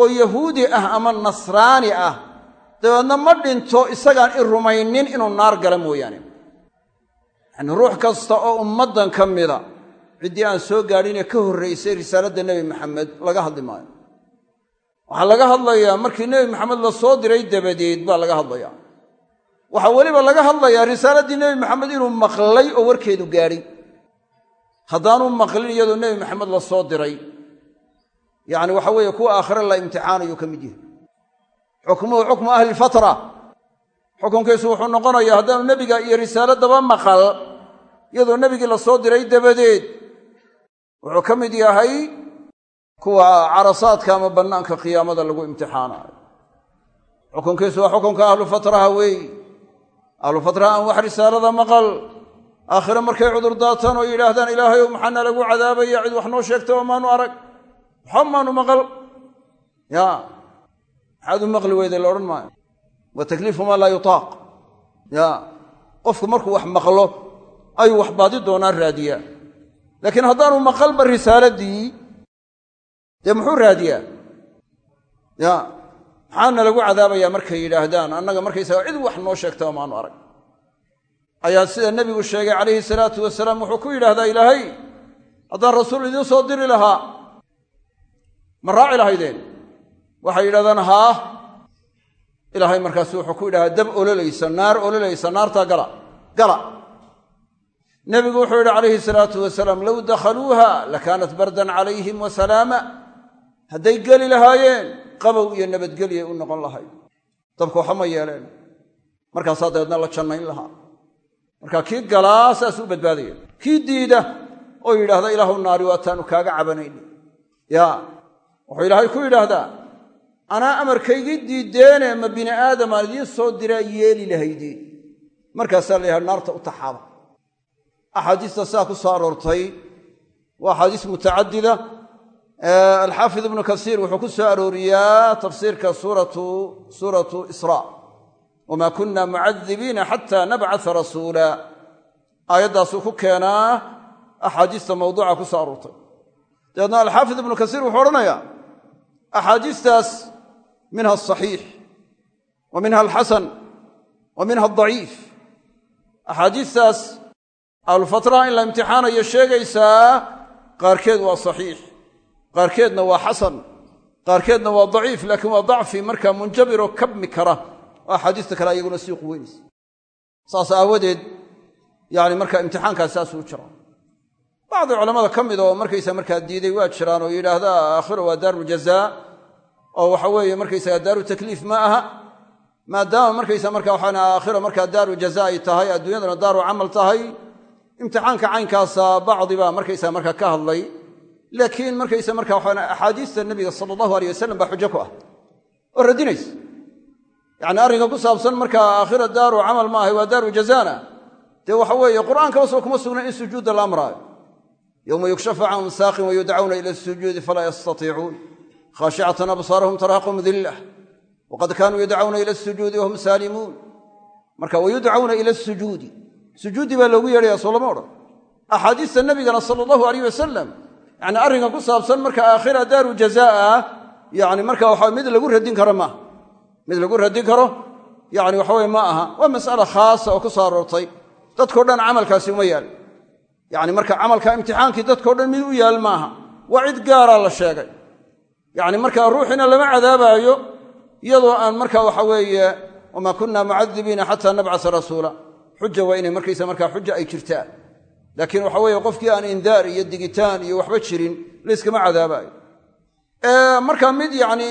[SPEAKER 1] oo yahuudi ah ama nasraani ah dabeedna ma dhinto isagaan i rumaynin inuu naar gala mooyaane. Yacnii ruux kasta oo ummaddan ka mida ciddii aan soo gaadhinee ka horraysay risaaladda nebi maxamed laga hadli maayo waxaa laga hadlayaa markii nebi maxamed la soo diray dabadeed baa laga hadlayaa. Waxaa weliba laga hadlayaa risaaladdii nebi maxamed inuu maqlay oo warkeedu gaadhay haddaanuu maqlin iyadoo nebi maxamed la soo diray. Yacni waxa weeye kuwa aakhire la imtixaanayuu ka mid yahay. Xukmuhu xukmu ahlilfatra xukunkiisu wuxuu noqonayaa haddaanu nebiga iyo risaaladaba maqal iyadoo nebigii la soo diray dabadeed wuxuu ka mid yahay kuwa carasaadka ama bannaanka qiyaamada lagu imtixaanaayo xukunkiisu waa xukunka ahlu fatraha weey. Ahlu fatraha aan wax risaalada maqal. Aakhire markay cudur daataan oo yidhaahdaan ilaahayow maxaana lagu cadaabaya? Cid wax noo sheegta oo maanu arag. Waxba maanu maqal. Ya. Maxaad u maqli weyday la odhan maayo. Wa takliifu maa laa yutaaq. Ya. Qofku markuu wax maqlo ayuu wax baadi doonaa raadiyaa. Laakiin haddaanu maqalba risaaladii dee muxuu raadiyaa? Ya maxaana lagu cadaabayaa markay yidhaahdaan? Annaga markaysaga cid wax noo sheegtaba maanu arag. Ayaa sida nebigu sheegay calayhi salaatu wasalaam wuxuu ku yidhaahdaa ilaahay haddaan rasuul idiin soo diri lahaa ma raaci lahaydeen. Waxay yidhahdaan haah ilaahay markaasu wuxuu ku yidhahdaa dab ololaysa naar ololaysa naartaa gala gala. Nebigu wuxuu yidhi calayhi salaatu wasalaam low dakhaluuha lakaanat bardan calayhim wa salaama hadday geli lahaayeen qabow iyo nabadgelyay u noqon lahayd. Dabka waxa ma yeeleen. Markaasaa dabeedna la jannayn lahaa. Marka kii galaa saas u badbaadaya. Kii diida oo yidhaahda ilaahu naari waataanu kaaga cabanayni ya wuxuu ilaahay ku yidhaahdaa anaa amarkaygii diideene ma bini aadamaan idiin soo diraa yeeli lahaydeen markaasaa la yidhahda naarta u taxaaba. Axaadiista sidaa ku soo aroortay waa axaadiis mutacadida alxaafid ibnu kasiir wuxuu ku soo arooriyaa tafsiirka suuratu isra wamaa kunna mucadibiina xata nabcata rasuula. Aayaddaasuu ku keenaa axaadiista mawduuca ku soo aroortay. Dabeedna alxaafid ibnu kasiir wuxuu odhanayaa axaadiistaas minha asaxiix wa minha alxasan wa minha adaciif axaadiistaas ahlufatraha in la imtixaanayo sheegaysaa qaarkeed waa saxiix qaarkeedna waa xasan qaarkeedna waa daciif laakiin waa dacfi markaa munjabiroo kabmi kara. Oo axaadiista kale ayaguna sii quweynaysa saas aawadeed yani markaa imtixaankaas saasuu jira bacdi culamada ka mid oo markaysa markaa diiday waa jiraan oo yidhaahda aakhiro waa daaruljazaa oo waxa weeye markaysaga daaru takliif ma aha maadaama markaysa marka waxaan aakhiro markaa daaru jaza ay tahay adduunyaduna daaru camal tahay. Imtixaanka caynkaasa bacdi baa markaysa markaa ka hadlay laakiin markaysa marka waxaan axaadiista nebiga sala allahu aleyh wasalam baa xujo ku ah. Oo radinaysa yacni arrinka ku saabsan markaa aakhira daaru camal ma ahay waa daaru jazana dee waxa weeye qur'aankaba soo kuma sugna in sujuudda la amraayo. Yowma yukshafu can saaqin wayudcauna ila asujuudi falaa yastatiicuun. Khaashicatan absaarahum tarhaqum dillah waqad kaanuu yadcauna ila asujuudi wahum saalimuun. Marka wayudcauna ila asujuudi sujuuddii baa loogu yeedhaya soo odhan. Axaadiista nebigana sala allahu alayh wasalam yacni arrinka ku saabsan marka aakhira daaru jazaa ah yani marka waxa mid lagu radin karo maaha mid lagu radin karo yani waxaweye ma aha. Waa mas'ala khaasa oo ku soo aroortay. Dadkao dhan camalkaasi uma yaal. Yani marka camalka imtixaankii dadkao dhan mid u yaal maaha waa cid gaaraa la sheegay. Yani marka ruuxiina lama cadaabaayo iyadoo aan marka waxa weeye wamaa kunna mucadibiina xataa nabcasa rasuula. Xuja waa inay markaysa markaa xuja ay jirtaa laakiin waxa weeye qofkii aan indaar iyo digitaan iyo waxba jirin layskama cadaabaayo marka mid yacni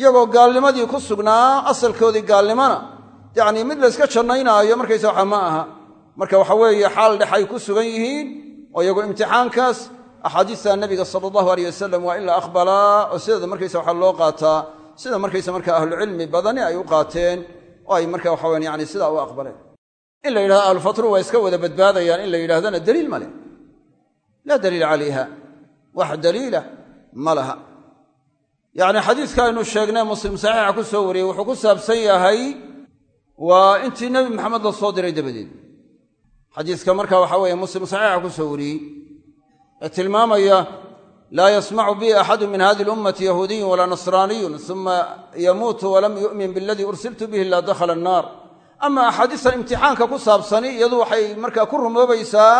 [SPEAKER 1] iyagoo gaalnimadii ku sugnaa asalkoodii gaalnimona yacni mid layska jannaynaayo markaysa waxa ma aha. Marka waxa weeye xaal dhex ay ku sugan yihiin oo iyagoo imtixaankaas axaadiista nabiga sala allahu aleyh wasalam waa in la aqbalaa oo sideeda markaysa waxaa loo qaataa sida markaysa marka ahlucilmi badani ay u qaateen oo ay marka waxaweyan yani sidaa u aqbaleen in la yidhahdo ahlufatru waa iska wada badbaadayaan in la yidhahdana daliil ma leh. Laa daliila calayha. Wax daliila ma laha. Yacni xadiiska aynu sheegnay muslim saxiixa ku soo wariyey wuxuu ku saabsan yahay waa intii nebi maxamed la soo diray dabadeed. Xadiiska marka waxa weeye muslim saxiixa ku soo wariyey ee tilmaamaya laa yasmacu bi axadu min hadihi lummati yahuudiyun walaa nasraaniyun uma yamuutu walam yu'min biladii ursiltu bihi ilaa dakhala annaar ama axaadiistan imtixaanka ku saabsani iyadu waxay markaa ku rumoobaysaa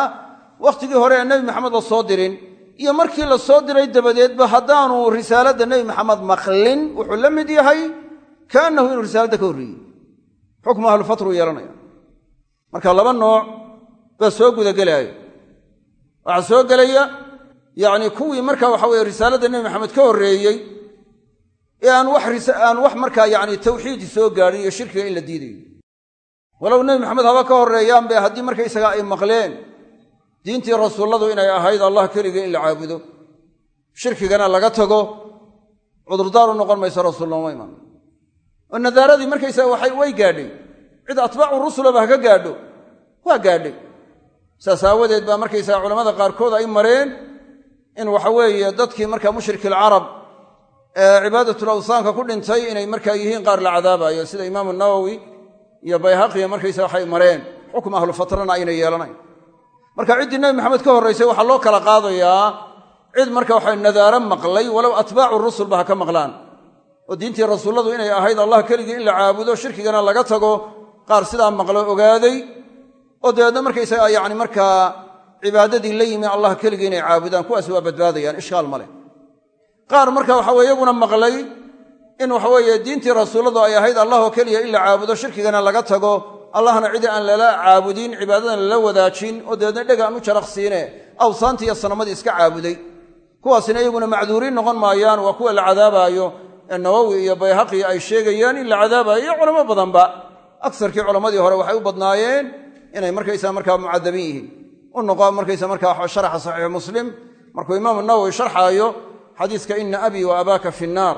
[SPEAKER 1] wakhtigii hore ee nebi maxamed la soo dirin. Iyo markii la soo diray dabadeedba haddaanu risaaladda nebi maxamed maqlin wuxuu la mid yahay kaannahu inuu risaaladda ka horreeyey. Xukmu ahlufatru yeelanaya marka laba nooc baa soo gudagelaayo. Waxaa soo gelaya yacni kuwii marka waxa weye risaaladda nebi maxamed ka horreeyey ee aan wax markaa yacni tawxiidi soo gaadhin iyo shirkiga in la diidayo walow nebi maxamed haba ka horreeyaanbe haddii markaysaga ay maqleen diintii rasuulladu inay ahayd allah keligii in la caabudo. Shirkigana laga tago. Cudurdaar u noqon mayso rasuul looma iman. Oo nadaaradii markaysaga waxay way gaadhay. Cid atbaacu rusulaba haka gaadho. Waa gaadhay. Saas aawadeed baa markaysaga culamada qaarkood ay mareen in waxa weeye dadkii marka mushrikilcarab ee cibaadatul awsaanka ku dhintay inay markaa yihiin qaar la cadaabayo sida imaamu nawowi iyo bayhaqiya markaysaga waxay mareen xukm ahlu fatrana aynay yeelanayn. Marka ciddii nebi maxamed ka horraysay waxaa loo kala qaadayaa cid marka waxa nadaaro maqlay walow atbaacu rusulba ha ka maqlaan. Oo diintii rasuulladu inay ahayd allah keligii in la caabudo shirkigana laga tago qaar sidaa maqlo ogaaday. Oo dabeedna markaysaga yacni markaa cibaadadii la yimi allah keligii inay caabudaan kuwaasi waa badbaadayaan ishkaal ma leh. Qaar marka waxa iyaguna maqlay in waxaweeye diintii rasuulladu ay ahayd allahoo keliya in la caabudo shirkigana laga tago. Allahna cidi aan lala caabudin cibaadadan lala wadaajin oo dabeedna dheg aan u jaraqsiine awsaantii iyo sanamadii iska caabuday. Kuwaasina iyaguna macduuriin noqon maayaan waa kuwa la cadaabaayo. Ee nawowi iyo bayhaqi ay sheegayaan in la cadaabayo iyo culamo badanba. Agsarkii culammadii hore waxay u badnaayeen inay markaysaa markaa mucadabin yihiin. U noqo markaysa markaa sharaxa saxiixu muslim. Markuu imaamu nawowi sharxaayo xadiiska ina abii wa abaaka fi nnaar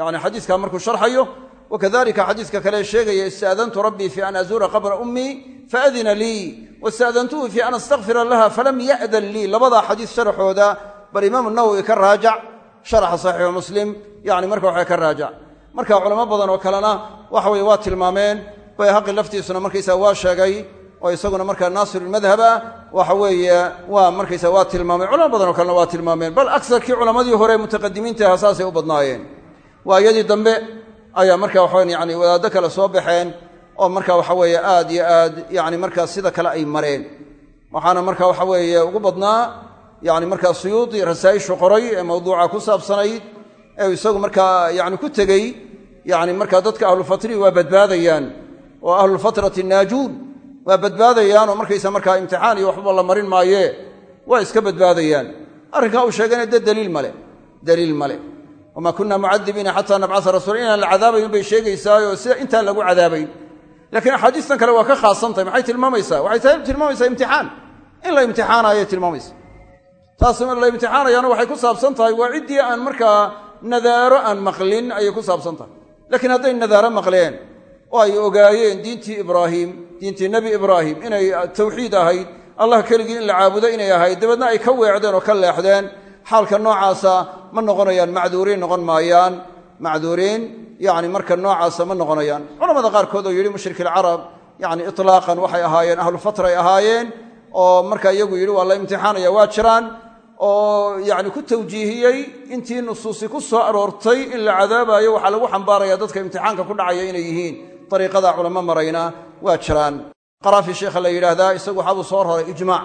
[SPEAKER 1] yacni xadiiskaa markuu sharxayo wakadalika xadiiska kale sheegaya istaadantu rabbii fi an azuura qabra ummii faadina lii wastaadantuhu fi an astakfira laha falam ya'dan lii. Labadaa xadiis sharaxooda bal imaamu nawowi ka raajac sharaxa saxiixu muslim yani marka waxa ka raajac marka culamo badan oo kalena waxa weye waa tilmaameen bayhaqi laftiisuna markaysa waa sheegay oo isaguna markaa naasirulmadhab ah waxa weeye waa markaysa waa tilmaameen. Culamo badan oo kalena waa tilmaameen bal agsarkii culammadii hore waayadii dambe ayaa marka waxawan yani wadaaddo kale soo baxeen oo marka waxa weeye aad iyo aad yani markaa sida kale ay mareen. Waxaana marka waxa weeye ugu badnaa yani markaa suyuudi rasaa'ishu qoray ee mawduuca ku saabsanayd ee isagu markaa yani ku tegey yani markaa dadka ahlulfatri waa badbaadayaan oo ahlulfatrati naajuun waa badbaadayaan oo markaysa markaa imtixaan iyo waxba la marin maayee waa iska badbaadayaan. Arrinkaa uu sheegayna dee daliil male daliil male wamaa kunna mucadibiina xataa nabcasa rasuula inaan la cadaabayn bay sheegaysaayo sida intaan lagu cadaabayn laakiin axaadiistan kale waa ka khaasantahay maxay tilmaamaysaa waxay tilmaamaysaa imtixaan in la imtixaanaayay tilmaamaysa taas la imtixaanayaana waxay ku saabsan tahay waa ciddii aan markaa nadaaro aan maqlin ayay ku saabsan tahay laakiin hadday nadaaro maqleen oo ay ogaayeen diintii ibraahim diintii nebi ibraahim inay tawxiid ahayd allah keligii in la caabudo inay ahayd dabeedna ay ka weecdeen oo ka leexdeen xaalka noocaasa ma noqonayaan macduuriin noqon maayaan. Macduuriin yacni marka noocaasa ma noqonayaan. Culamada qaarkood oo yidhi mushrikilcarab yani itlaaqan waxay ahaayeen ahlu fatray ahaayeen oo marka iyagu yidhi waa la imtixaanaya waa jiraan oo yani ku tawjiihiyey intii nusuusi ku soo aroortay in la cadaabayo waxaa lagu xambaaraya dadka imtixaanka ku dhacaya inay yihiin. Dariiqada culamo marayna waa jiraan. Qaraafi sheekha la yidhaahdaa isagu waxaabuu soo raray ijmaac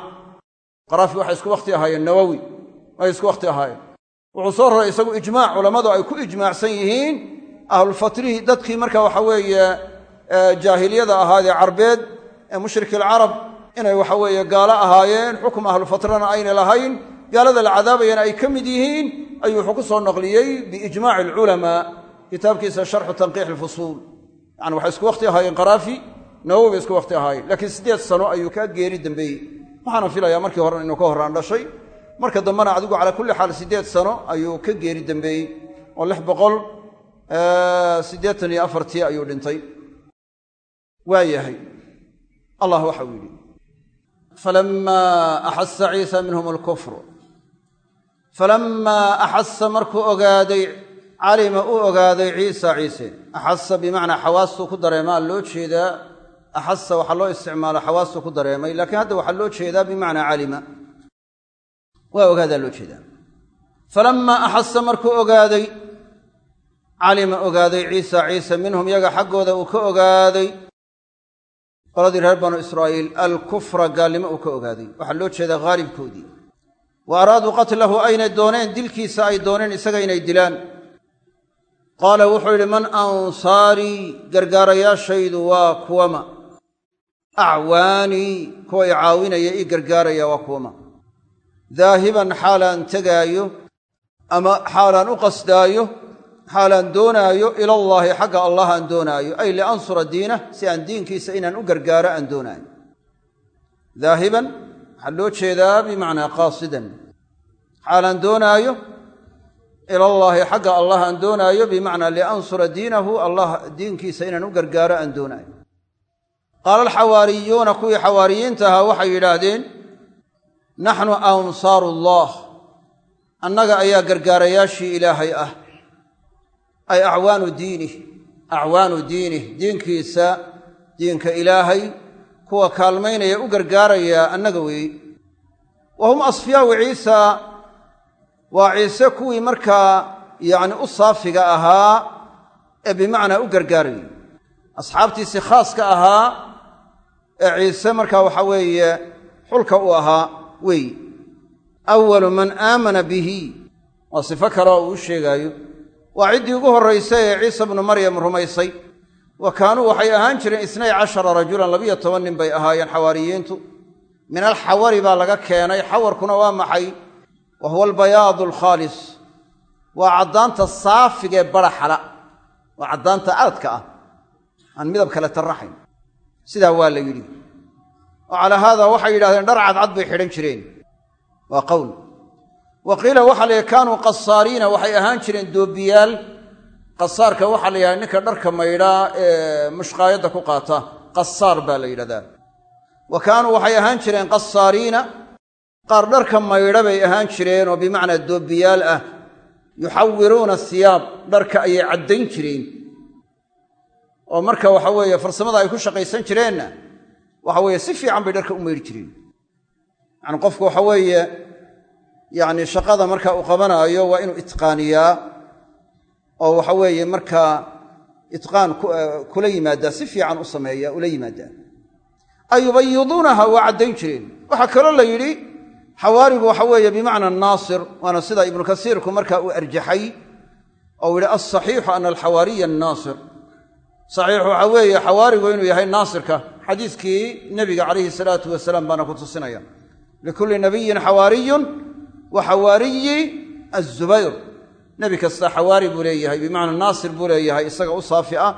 [SPEAKER 1] qaraafi waxay isku wakhti ahaayeen nawowi ay isku wakhti ahaayeen. Wuxuu soo raray isagu ijmaac culammadu ay ku ijmaacsan yihiin ahlulfatrihi dadkii marka waxa weeye jaahiliyada ahaadee carbeed ee mushrikilcarab inay waxa weeye gaalo ahaayeen xukum ahlufatrana ayna lahayn gaalada la cadaabayana ay ka mid yihiin ayuu wuxuu ku soo naqliyey biijmaaci alculamaa kitaabkiisa sharxu tanqiix alfusuul yani waxay isku wakhti ahaayeen qaraafi nawowi isku wakhti ahaayeen laakiin siddeed sano ayuu ka geeri dambeeyey. Waxaana filayaa markii horena inuu ka horaan dhashay marka dambena adigu calaa kulli xaal siddeed sano ayuu ka geeri dambeeyey oo lix boqol siddeetan iyo afartii ayuu dhintay. Waa yahay allah waxau yidhi falamaa axasa ciisa minhum alkufr falamaa axasa markuu ogaaday calima u ogaaday ciisa ciise axasa bimacnaa xawaastuu ku dareemaa loo jeedaa axasa waxaa loo isticmaala xawaastuu ku dareemay laakiin hadda waxaa loo jeedaa bimacnaa calima waa ogaadaa loo jeedaa. Falamaa axasa markuu ogaaday calima ogaaday ciisa ciise minhum yaga xaggooda uu ka ogaaday. Qoladii reer banu israa'iil alkufra gaalnimo uu ka ogaaday. Waxaa loo jeedaa haalibkoodii wa araaduu qatlahu aynay dooneen dilkiisa ay dooneen isaga inay dilaan. Qaala wuxuu yidhi man ansaarii gargaarayaashaydu waa kuwama. Acwaanii kuwa i caawinaya ii gargaaraya waa kuwama daahiban xaalaan tegaayo ama xaalaan u qasdaayo xaalaan doonaayo ilallaahi xagga allah aan doonaayo. Ay liansura diinah si aan diinkiisa inaan u gargaaro aan doonaayo. Daahiban waxaa loo jeedaa bimacnaa qaasidan. Xaalaan doonaayo ilallaahi xagga allah aan doonaayo bimacnaa liansura diinahu allah diinkiisa inaan u gargaaro aan doonaayo. Qaala alxawaariyuuna kuwii xawaariyiinta ahaa waxay yidhaahdeen naxnu ansaaru allah annaga ayaa gargaarayaashii ilaahay ah. Ay acwaanu diinih acwaanu diinih diinkiisa diinka ilaahay kuwa kaalmaynaya u gargaaraya annaga weeye wa hum asfiyaau ciisa. Waa ciise kuwii markaa yacni u saafiga ahaa ee bimacnaa u gargaarayay. Asxaabtiisii khaaska ahaa ee ciise markaa waxaa weeye xulka u ahaa weeye awalu man aamana bihi. Waa sifo kale oo uu sheegaayo. Waa ciddii ugu horraysay ee ciisa bnu maryam rumaysay. Wa kaanuu waxay ahaan jireen isnay cashara rajulan labiyo toban nin bay ahaayeen xawaariyiintu. Min alxawari baa laga keenay xawarkuna waa maxay? Wa huwa albayaadu alkhaalis. Waa caddaanta saafiga ee baraxala. Waa caddaanta aadka ah. Aan midab kale tarraxayn. Sidaa waa la yidhi oo calaa haada waxay yidhahdeen dhar cadcad bay xidhan jireen waa qowl wa qiila waxaa la yidhi kaanuu qasaariina waxay ahaan jireen doobiyaal qasaarka waxaa la yidhahda ninka dharka maydhaa ee mushqaayadda ku qaata qasaar baa la yidhahdaa wa kaanuu waxay ahaan jireen qasaariina qaar dharka maydha bay ahaan jireen oo bimacnaa doobiyaal ah yuxawiruuna siyaab dharka ayay caddayn jireen oo marka waxa weeye farsamada ay ku shaqaysan jireenna waxa weeye si fiican bay dharka u maydhi jireen. Yacni qofku waxa weeye yacni shaqada marka uu qabanaayo waa inuu itqaaniyaa oo waxa weeye markaa itqaan kula yimaadaa si fiican u sameeya ula yimaadaa. Ay yubayiduunaha waa caddayn jireen. Waxaa kaloo la yidhi xawaarigu waxa weeye bimacna naasir waana sida ibnu kasiirku marka uu arjaxay ou yihi alsaxiixu ana alxawaariya annaasir saxiixu waxaa weeye xawaarigu inuu yahay naasirka xadiiskii nebiga calayhi salaatu wasalaam baana ku tusinaya. Likulli nabiyin xawaariyun wa xawaariyi azubayr nebi kasta xawaari buu leeyahay bimacnaa naasir buu leeyahay isaga u saafi ah.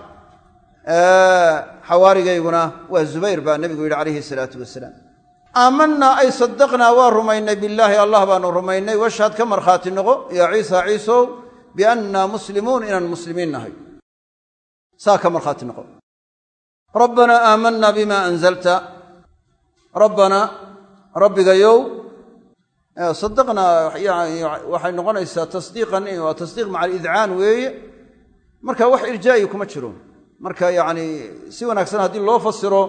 [SPEAKER 1] Xawaarigayguna waa zubayr baa nebigu yidhi calayhi salaatu wasalaam. Aamanaa ay sadaqnaa waa rumaynay billaahi allah baanu rumaynay. Washhad ka markhaati noqo yaa ciisa ciisow biannaa muslimuun inaan muslimiin nahay saa ka markhaati noqo rabbanaa aamanaa bima anzalta. Rabbanaa rabbigayow sadaqnaa waxay noqonaysaa tasdiiqan waa tasdiiq maca alidcaan weeye. Marka wax irjaa'i kuma jiro. Marka yacni si wanaagsan haddii loo fasiro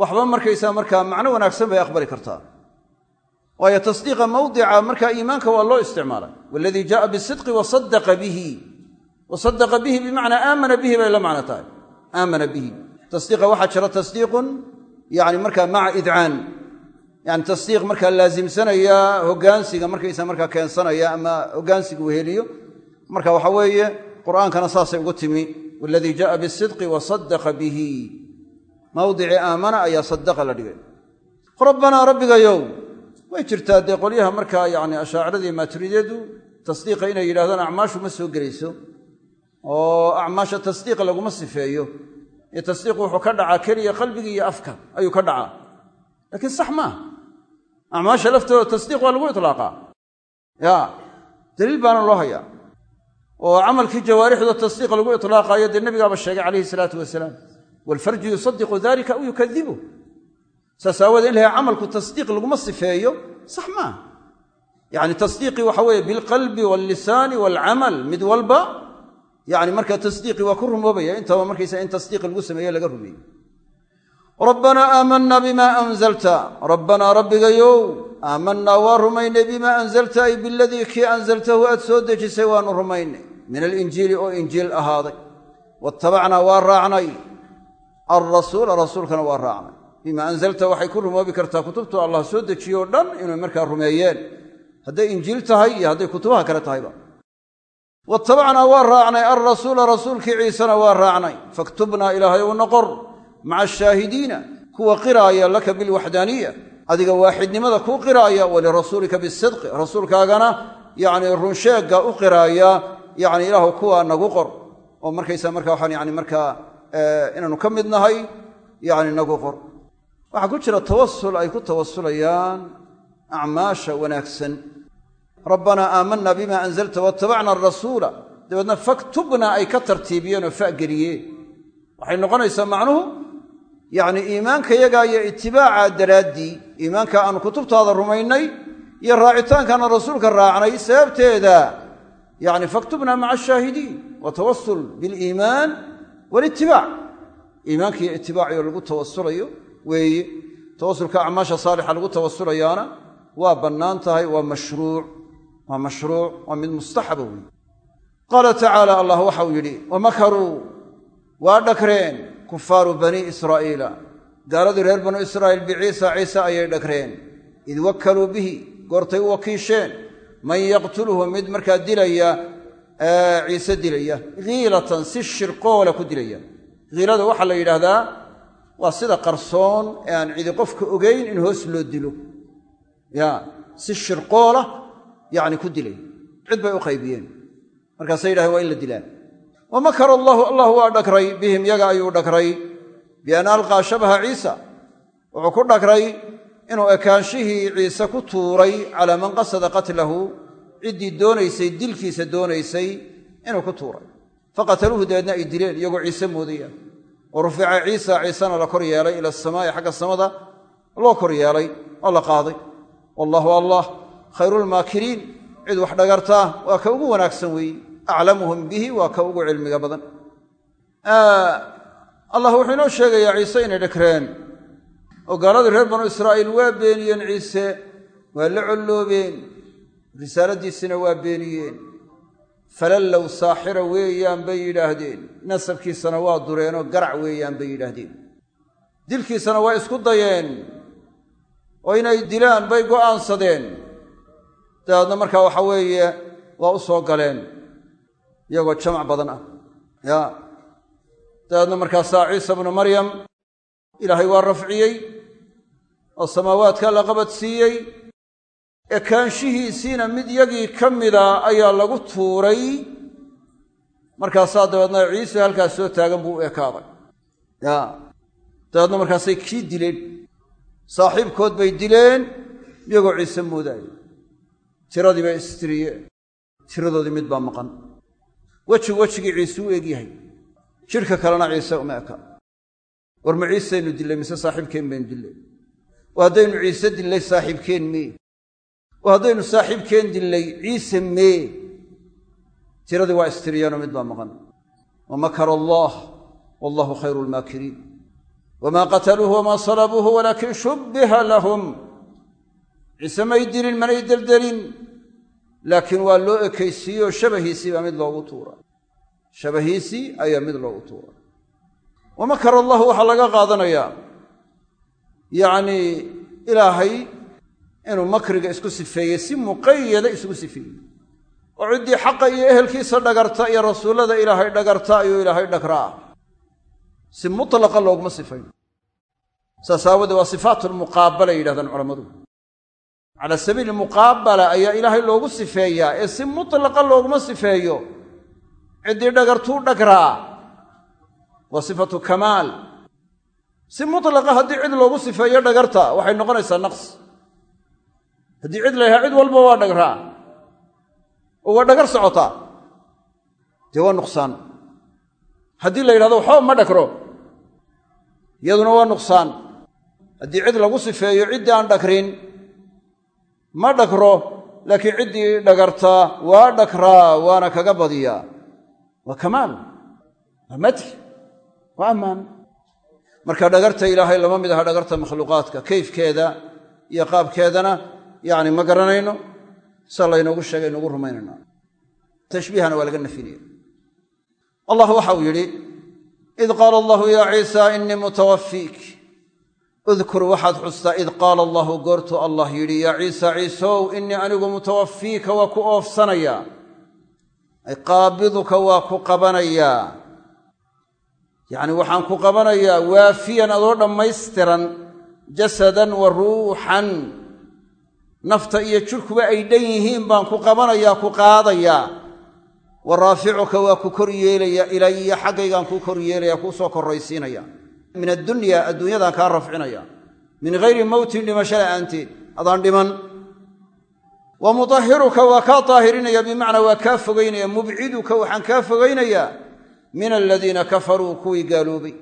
[SPEAKER 1] waxba markaysaa markaa macno wanaagsan bay aqbali kartaa. Waayo tasdiiqa mawdica markaa iimaanka waa loo isticmaalay waladii jaaa bisidqi wasadaqa bihi wasadaqa bihi bimacnaa aamana bihi bay la macno tahay. Aamana bihi. Tasdiiqa waxaa jira tasdiiqun yani markaa maca idcaan. Yani tasdiiq markaa laasimsanaya hogaansiga markaysa markaa keensanaya ama hogaansiga weheliyo. Marka waxa weeye qur'aankana saasay ugu timi waladii jaaa bisidqi wasadaqa bihi. Mawdici aamana ayaa sadaqa la dhigay. Rabbanaa rabbigayow way jirtaa dee qolyaha markaa yani ashaaciradii maaturidyadu tasdiiqa inay yidhahdaan acmaashu ma soo gelayso oo acmaasha tasdiiqa laguma sifeeyo. Ee tasdiiqu wuxuu ka dhacaa keliya qalbiga iyo afka. Ayuu ka dhacaa. Laakiin sax maaha acmaasha laftooda tasdiiq waa lagu itlaaqaa. Ya daliil baana loo hayaa. Oo camalkii jawaarixda tasdiiq lagu itlaaqaayo dee nebigaaba sheegay calayhi salaatu wasalaam. Waalfarju yusadiqu dalika aw yukadibu saas aawoodee in lahay camalku tasdiiq laguma sifeeyo. Sax maaha yacni tasdiiqii waxa weeye bilqalbi wallisaani waalcamal mid walba yani markaa tasdiiqii waa ku rumoobaya intaba markaysa in tasdiiqi lagu sameeye laga rumeeyey rabbanaa aamanna bimaa anzalta. Rabbanaa rabbigayow aamanaa waa rumaynay bimaa anzalta ay biladii kii anzaltahu aad soo dejisay waanu rumaynay. Min alinjiili oo injiil ahaaday. Waattabacnaa waa raacnay. Alrasuula rasuulkana waa raacnay. Bimaa anzalta waxay ku rumoobi kartaa kutubtu allah soo dejiyo o dhan inay markaa rumeeyeen. Hadday injiil tahay iyo hadday kutubaha kale tahayba watabacnaa waa raacnay alrasuula rasuulkii ciisena waa raacnay. Faktubnaa ilaahay u noqor maca ashaahidiina kuwa qiraaya laka bilwaxdaaniya adiga waaxidnimada kuu qiraaya walirasuulika bisidqi rasuulkaagana yacni runsheegga u qiraaya yacni ilaahu kuwa nagu qor. Oo markaysa marka waxaan yani markaa inaanu ka mid nahay yacni nagu qor. Waxaa ku jira tawasul ay ku tawasulayaan acmaasha wanaagsan rabbanaa aamanna bima anzalta watabacna arasuula dabeedna faktubna ay ka tartiibiyeen oo fageliyeen waxay noqonaysaa macnuhu yacni iimaankayagaa iyo itibaaca daraaddii iimaanka aanu kutubtaada rumaynay iyo raacitaankaana rasuulka raacnay sababteeda yacni faktubna maca ashaahidiin wa tawasul biliimaan walitibaac iimaanka iyo itibaaciyo lagu tawasulayo weeye. Tawasulka acmaasha saalixa lagu tawasulayaana waa bannaan tahay waa mashruuc waa mashruuc waa mid mustaxaba weeye qaala tacaala allah waxau yidhi wamakaruu waa dhagreen kufaaru banii israa'iila. Gaaladii reer banu israa'iil biciisa ciise ayay dhagreen id wakkaluu bihi goortay u wakiisheen man yaqtuluhu mid markaa dilaya ciise dilaya khiilatan si shirqoola ku dilaya. Khiilada waxaa la yidhaahdaa waa sida qarsoon ee aan cidi qofka ogayn in hoos loo dilo yacni ku dilay. Cid bay u qaybiyeen. Markaasay yidhahdeen waa in la dilaa. Wa makara allahu allah waa dhagray bihim yaga ayuu dhagray bian alqaa shabaha ciisa wuxuu ku dhagray inuu ekaanshihii ciise ku tuuray calaa man qasada qatlahu. Ciddii doonaysay dilkiisa doonaysay inuu ku tuuray. Faqataluuhu dabeedna ay dileen iyagoo ciise moodaya. Wa rufica ciisa ciisena la kor yeelay ila asamaa'i xagga samada loo kor yeelay oo la qaaday. Wallahu allah khayrulmaakiriin. Cid wax dhagartaa waa ka ugu wanaagsan weeye aclamuhum bihi waa ka ugu cilmiga badan. Allah wuxuu inoo sheegayaa ciise inay dhagreen oo gaaladii reer banu israa'iil waa beeniyeen ciise waa la colloobeen. Risaaladiisina waa beeniyeen. Falallow saaxira weeyaan bay yidhaahdeen. Nasabkiisana waa dureenoo garac weeyaan bay yidhaahdeen. Dilkiisana waa isku dayeen. Oo inay dilaan bay go'aansadeen dabeedna markaa waxa weeye waa u soo galeen iyagoo jamac badan ah. Ya. Dabeedna markaasaa ciisa bnu maryam ilaahay waa rafciyey oo samaawaadka la qabadsiiyey ekaanshihiisiina mid yagii ka mida ayaa lagu tuuray. Markaasaa dabeedna ciise halkaas soo taagan buu u ekaaday. Ya. Dabeedna markaasay kii dileen. Saaxiibkood bay dileen iyagoo ciise moodaaya tiradii bay istiriyeen tiradoodii mid baa maqan. Wejigu wejigii ciise u egyahay. Jidhka kalena ciise uma eka war ma ciisaynu dillay mise saaxiibkeen baynu dillay oo haddaynu ciise dillay saaxiibkeen mee? Oo haddaynu saaxiibkeen dillay ciise mee? Tiradii waa istiriyeenoo mid baa maqan. Wa makara allaah wallahu khayru lmaakiriin wamaa qataluuhu wamaa salabuuhu walaakin shubbiha lahum ciise may dilin manay deldelin laakiin waa loo ekaysiiyey shabahiisii baa mid loogu tuura. Shabahiisii ayaa mid loogu tuura. Wa makara allahu waxaa laga qaadanayaa yacnii ilaahay inuu makriga isku sifeeyey si muqayada isugu sifeeyey. Oo ciddii xaqa iyo ehelkiisa dhagarta iyo rasuullada ilaahay dhagarta ayuu ilaahay dhagraa. Si mutlaqa looguma sifayn. Saas aawoodee waa sifaatulmuqaabala yidhahdaan culammadu calaa sabiili muqaabala ayaa ilaahay loogu sifeeyaa. Ee si mutlaqa looguma sifeeyo. Ciddii dhagartuu dhagraa. Waa sifatu kamaal. Si mutlaqa haddii cid loogu sifeeyo dhagarta waxay noqonaysaa naqs. Haddii cid la yahaa cid walba waa dhagraa. Oo waa dhagar socotaa dee waa nuqsaan. Haddii la yidhahdo waxba ma dhagro. Iyaduna waa nuqsaan. Haddii cid lagu sifeeyo ciddii aan dhagrin ma dhagro laakiin ciddii dhagartaa waa dhagraa waana kaga badiyaa. Waa kamaal. Waa madx waa ammaan. Marka dhagarta ilaahay lama mid aha dhagarta makhluuqaadka kayfkeeda iyo qaabkeedana yacni ma garanayno sa laynoogu sheegay noogu rumaynayna tashbiihana waa laga nafinaya allah waxa uu yidhi id qaala allahu udkur waxaad xustaa id qaala allahu goortuu allah yidhi yaa ciisa ciisow innii anigu mutawafiika waa ku oofsanayaa ay qaabiduka waa ku qabanayaa yacni waxaan ku qabanayaa waafiyan adoo dhammaystiran jasadan wa ruuxan nafta iyo jidhkuba ay dhan yihiin baan ku qabanayaa ku qaadayaa wa raaficuka waa ku kor ilaya xaggaygaan kuu kor yeelaya kuu soo korraysiinaya min addunya adduunyadaan kaa rafcinaya. Min hayri mowtin dhimasho la'aanteed adaan dhiman. Wa mutahiruka waa kaa daahirinaya bimacnaa waa kaa fogaynaya mubciduka waxaan kaa fogaynayaa min aladiina kafaruu kuwii gaaloobay.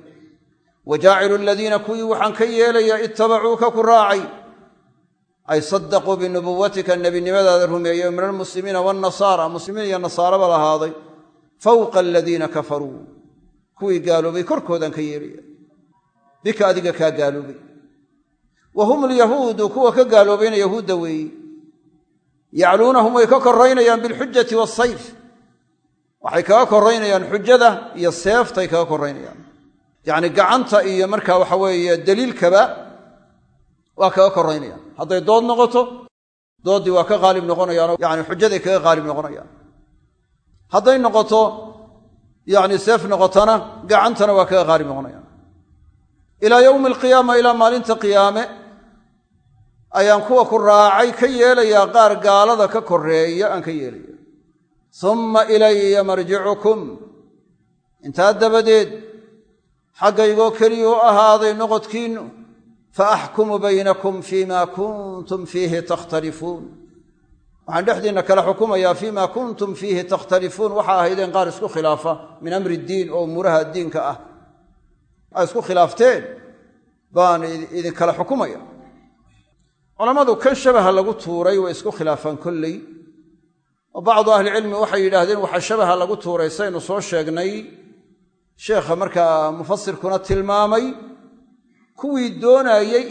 [SPEAKER 1] Wa jaacilu aladiina kuwii waxaan ka yeelayaa ittabacuuka ku raacay. Ay saddaquu binubuwatika nebinimadaada rumeeyey min almuslimiina waannasaara muslimiin iyo nasaaraba lahaaday. Fawqa aladiina kafaruu kuwii gaaloobay korkoodaan ka yeelaya bika adiga kaa gaaloobay wa hum alyahuudu kuwa ka gaaloobayna yahuudda weeyi yacluunahum way ka koraynayaan bilxujati waasayf waxay kaga koraynayaan xujada iyo seeftay kaga koraynayaan yacni gacanta iyo markaa waxa weeye daliilkaba waa kaga koraynayaan hadday dood noqoto dooddii waa ka qaalib noqonayaanoo yani xujaday kaga qaalib noqonayaan. Hadday noqoto yacni seef noqotona gacantana waa kaga qaalib noqonayaan ilaa yowmi alqiyaama ilaa maalinta qiyaame ayaan kuwa ku raacay ka yeelayaa qaar gaalada ka koreeya aan ka yeelaya summa ilaya marjicukum. Intaa dabadeed xaggaygoo keliya u ahaaday noqodkiinnu fa axkumu baynakum fiima kuntum fiihi takhtalifuun. Waxaan dhexdiinna kala xukumayaa fiima kuntum fiihi takhtalifuun. Waxaa ahaydeen qaar isku khilaafa min amri ddiin oo umuuraha diinka ah ay isku khilaafteen baan idinkala xukumaya. Culammadu kan shabaha lagu tuuray way isku khilaafaan kolley. Oo bacdu ahlicilmi waxay yidhaahdeen waxaa shabaha lagu tuuray saynu soo sheegnay. Sheekha markaa mufasirkuna tilmaamay kuwii doonayey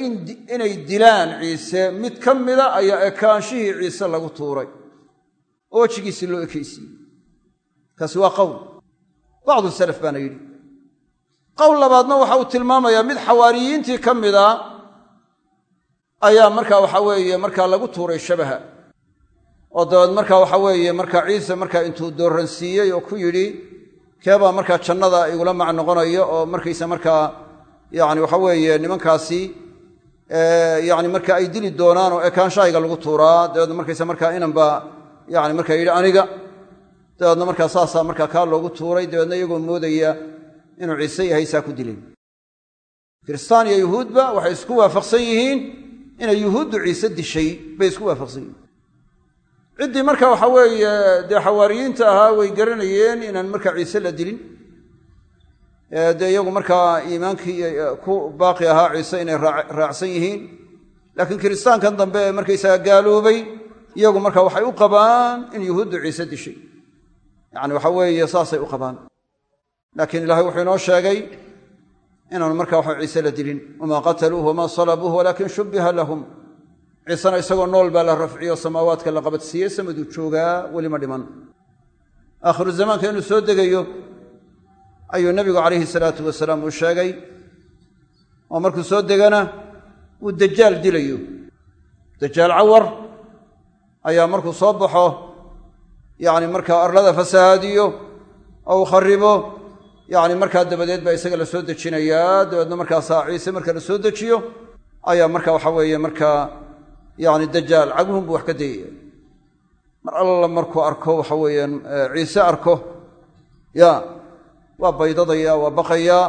[SPEAKER 1] inay dilaan ciise mid ka mida ayaa ekaanshihii ciise lagu tuuray. Oo wejigiisii loo ekaysiiyey. Kaasi waa qowl bacdu salaf baana yidhi qowl labaadna waxa uu tilmaamayaa mid xawaariyiintii ka mida ayaa markaa waxa weeye markaa lagu tuuray shabaha. Oo dabeed markaa waxa weeye markaa ciise markaa intuu dooransiiyey oo ku yidhi keebaa markaa jannada igula mac noqonayo oo markaysa markaa yani waxa weeye nimankaasi yani marka ay dili doonaan oo ekaanshahayga lagu tuuraa dabeedna markaysa markaa inanba yani markaa yidhi aniga. Dabeedna markaa saasaa markaa kaa loogu tuuray dabeedna iyagoo moodaya inuu ciise yahay saa ku dileen kiristaan iyo yuhuudba waxay isku waafaqsan yihiin inay yuhuuddu ciise dishay bay isku waafaqsan yihiin. Ciddii marka waxa weeye dee xawaariyiinta ahaa way garanayeen inaan markaa ciise la dilin. Dee iyagu markaa iimaankii ku baaqi ahaa ciise inay raacsan yihiin. Laakiin kiristaankan dambe ee markaysaga gaaloobay iyagu marka waxay u qabaan in yuhuuddu ciise dishay. Yacni waxa weeye saasay u qabaan laakiin ilaahay wuxuu inoo sheegay inaanu markaa waxa ciise la dilin wamaa qataluuh wamaa salabuuh walaakin shubbiha lahum. Ciisena isagoo nool baa la rafciyo samaawaadka la qabadsiiyey samaduu joogaa weli ma dhiman. Aakhiru zamaanka inuu soo degayo ayuu nebigu calayhi salaatu wasalaam uu sheegay oo markuu soo degana uu dajaal dilayo. Dajaal cawar ayaa markuu soo baxo yacni markaa arlada fasahaadiyo oo uu kharibo yacni markaa dabadeed baa isaga la soo dejinayaa dabeedna markaasaa ciise marka la soo dejiyo ayaa marka waxa weeye markaa yacni dajaal caguhun buu wax ka dayaya. Mar alla markuu arko waxa weeyaan ciise arko ya waa baydadaya waa baqayaa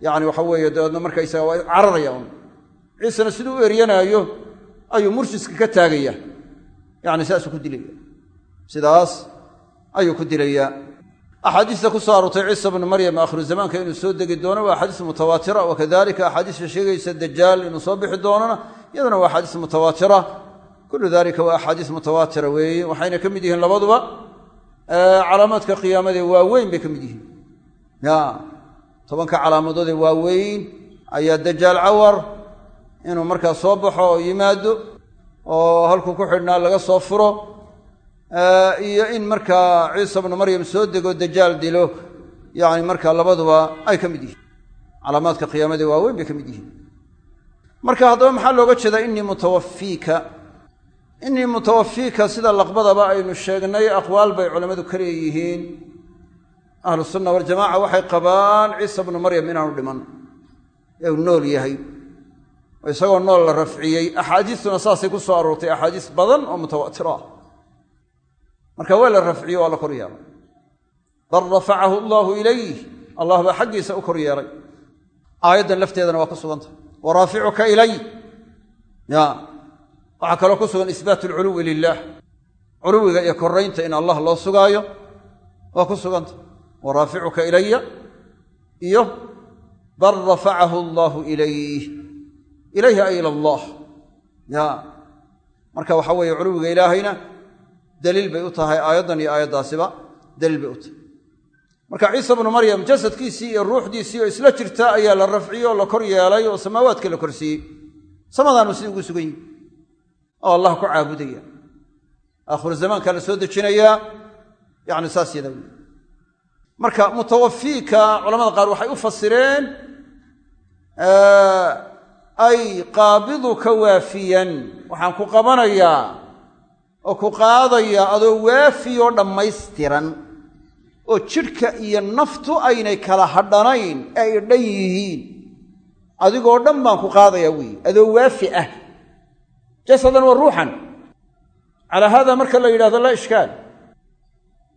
[SPEAKER 1] yacni waxa weeye dabeedna markaysaga waa cararaya un. Ciisena siduu u eryanaayo ayuu mursiska ka taagaya yacni saasuu ku dilaya. Sidaas ayuu ku dilayaa axaadiista ku soo aroortay ciisa bnu maryam aakhiru zamaanka inuu soo degi doono waa axaadiis mutawaatira wa kadalika axaadiista sheegaysa dajaal inuu soo bixi doonona iyaduna waa axaadiis mutawaatira kullu dalika waa axaadiis mutawaatira weeye waxayna ka mid yihiin labaduba calaamaadka qiyaamadee waaweyn bay ka mid yihiin ya tobanka calaamadoodee waaweyn ayaa dajaal cawar inuu markaa soo baxo oo yimaado oo halkuu ku xidhnaa laga soo furo iyo in markaa ciisa bnu maryam soo dego dajaal dilo yacni markaa labaduba ay ka mid yihiin. Calaamaadka qiyaamadee waaweyn bay ka mid yihiin. Marka haddaba maxaa looga jeedaa innii mutawafiika innii mutawafiika sida laqbadaba aynu sheegnay aqwaal bay culammadu ka leeyihiin ahlu sunna waljamaca waxay qabaan ciisa bnu maryam inaanu dhiman. Ee uu nool yahay. Oo isagoo nool la rafciyey. Axaadiistuna saasay ku soo aroortay axaadiis badan oo mutawaatiro ah marka waa la rafciyo waa la kor yeelay. Bal rafacahu allaahu ilayh allah baa xaggiisa u kor yeelay. Aayaddan lafteedana waa ku sugantah wa raaficuka ilay. Ya. Waxaa kaloo ku sugan isbaat alculuwi lilaah culuwiga iyo koraynta in allah loo sugaayo waa ku suganta. Wa raaficuka ilaya iyo bal rafacahu allaahu ilayh ilayhi. Ay ila allah. Ya. Marka waxaa weeye culuwiga ilaahayna daliil bay u tahay aayaddan iyo aayaddaasiba daliil bay u tahay. Marka ciisa bnu maryam jasadkiisii iyo ruuxdiisii oo isla jirta ayaa la rafciyey oo la kor yeelay oo samaawaadka la korsiiyey samadaanu sidii ugu sugan yihi oo allah ku caabudaya. Aakhiru zamaankaa la soo dejinayaa yacni saas yadaa wey marka mutawafiika culamada qaar waxay u fasireen ay qaabiduka waafiyan. Waxaan ku qabanayaa oo ku qaadayaa adoo waafiyoo dhammaystiran oo jidhka iyo naftu aynay kala hadhanayn ee ay dhan yihiin. Adigoo dhan baan ku qaadayaa weeye adoo waafi ah. Jasadan wa ruuxan. Calaa haada marka la yidhahdo laa ishkaal.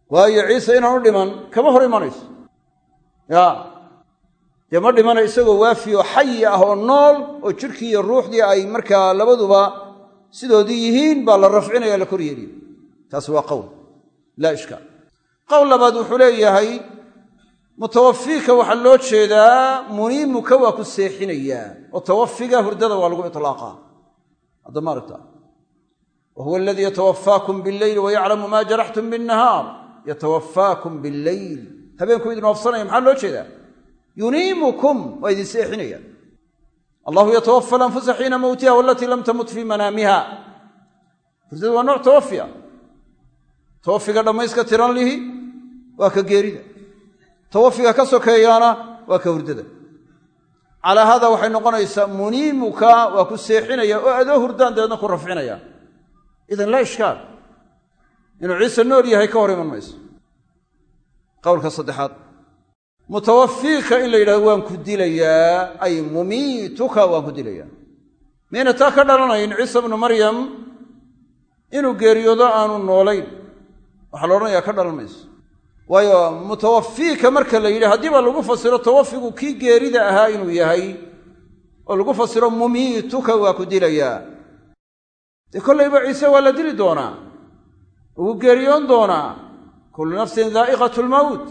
[SPEAKER 1] Waayo ciise inaanu dhiman kama hor imanayso. Ya dee ma dhimana isagoo waafi oo xayi ah oo nool oo jidhkii iyo ruuxdii ay markaa labaduba sidoodii yihiin baa la rafcinaya la kor yeeliya taasi waa qowl laa ishkaal. Qowl labaad wuxuu leeyahay mutawafiika waxaa loo jeedaa muniimuka waa ku seexinayaa oo tawafiga hurdada waa lagu iطlaaqaa hadda ma aragta. Wa huwa aladii yatawafaakum billeyl wayaclamu maa jaraxtum binnahaar. Yatawafaakum billeyl habeenkuu idin oofsanaya maxaa loo jeedaa? Yuniimukum waa idin seexinaya allahu yatawafa alanfusa xiina mowtiha walatii lam tamut fii manaamiha hurdada waa nooc tawafiya tawafiga dhammayska tiran lihi waa ka geerida. Tawafiga ka sokeeyaana waa ka hurdada. Calaa haada waxay noqonaysaa muniimuka waa ku seexinaya oo adoo hurdaan dabeedna ku rafcinaya. Idan laa ishkaal. Inuu ciise nool yahay ka hor iman mayso. Qowlka saddexaad mutawafiika in la yidhahdo waan ku dilayaa. Ay mumiituka waan ku dilayaa. Miyayna taa ka dhalanayn ciise bnu maryam inuu geeriyoodo aanu noolayn. Waxaa la odhanayaa ka dhalan mayso waayo mutawafiika marka la yidhi haddii baa lagu fasiro tawafigu kii geerida ahaa inuu yahay oo lagu fasiro mumiituka waa ku dilayaa. Dee kollayba ciise waa la dili doonaa? Wuu geeriyoon doonaa? Kullu nafsin daa'iqatu lmowt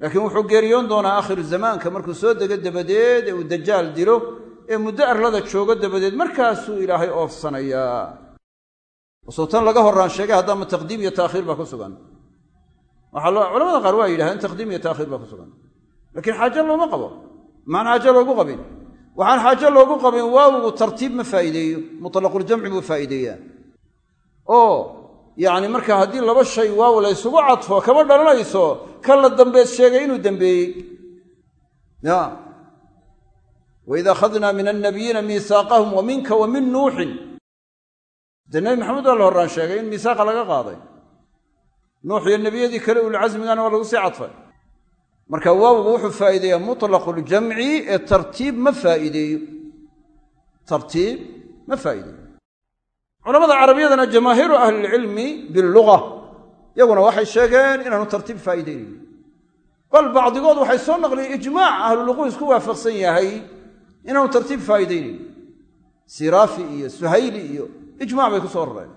[SPEAKER 1] laakiin wuxuu geeriyoon doonaa aakhiru zamaanka markuu soo dego dabadeed ee uu dajaal dilo ee muddo arlada joogo dabadeed markaasuu ilaahay oofsanayaa. Usultan laga horaan sheegay haddaama taqdiim iyo taakhiir baa ku sugan. Waxaa culamada qaar waa yidhahdeen taqdiim iyo taakhiir baa ku sugan. Laakiin xaaje looma qabo. Maxaan xaajo loogu qabin. Waxaan xaajo loogu qabin waawigu tartiib ma faa'iideeyo. Mutlaquljamci buu faa'iideeyaa. Oo yacni marka haddii laba shay waaw la ysugu cadfo kama dhalanayso kan la dambeed sheegay inuu dembeeyey ya. Waid akhadnaa min annabiyiina miisaaqahum wa minka wa min nuuxin dee nebi maxamed waa la horraan sheegay in miisaaqa laga qaaday. Nuux iyo nebiyadii kale ulcasmigana waa lagu sii cadfay. Marka waawigu wuxuu faa'iideeyaa mutlaqu-ljamci ee tartiib ma faa'iideeyo. Tartiib ma faa'iideeyo culamada carabiyadana jamaahiiru ahlilcilmi billuga iyaguna waxay sheegeen inaanu tartiib faa'iideynayn bal bacdigood waxay soo naqliyeen ijmaac ahluluqu isku waafaqsan yahay inaanu tartiib faa'iideynayn siraafi iyo suhayli iyo ijmac bay ku soo rareen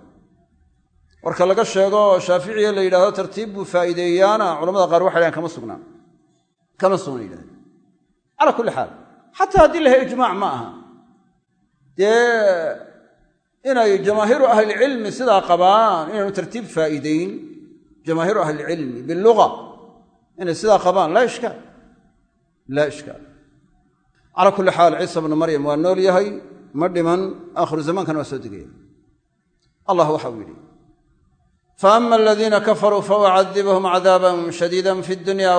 [SPEAKER 1] warka laga sheego shaaficiya la yidhahdo tartiib buu faa'iideeyaana culamada qaar waxay dhahan kama sugnaan. Kama sugna yidhahdeen. Calaa kulli xaal xataa haddii lahay ijmaac ma aha. Dee inay jamaahiiru ahlilcilmi sidaa qabaan inaanu tartiib faa'iideyn jamaahiiru ahlilcilmi biluga inay sidaa qabaan laa ishkaal laa ishkaal. Calaa kulli xaal ciisa bnu maryam waa nool yahay ma dhiman aakhiru zamaankana waa soo degaya allah waxa uu yidhi faama aladiina kafaruu faucadibhum cadaaban shadiida fi dunya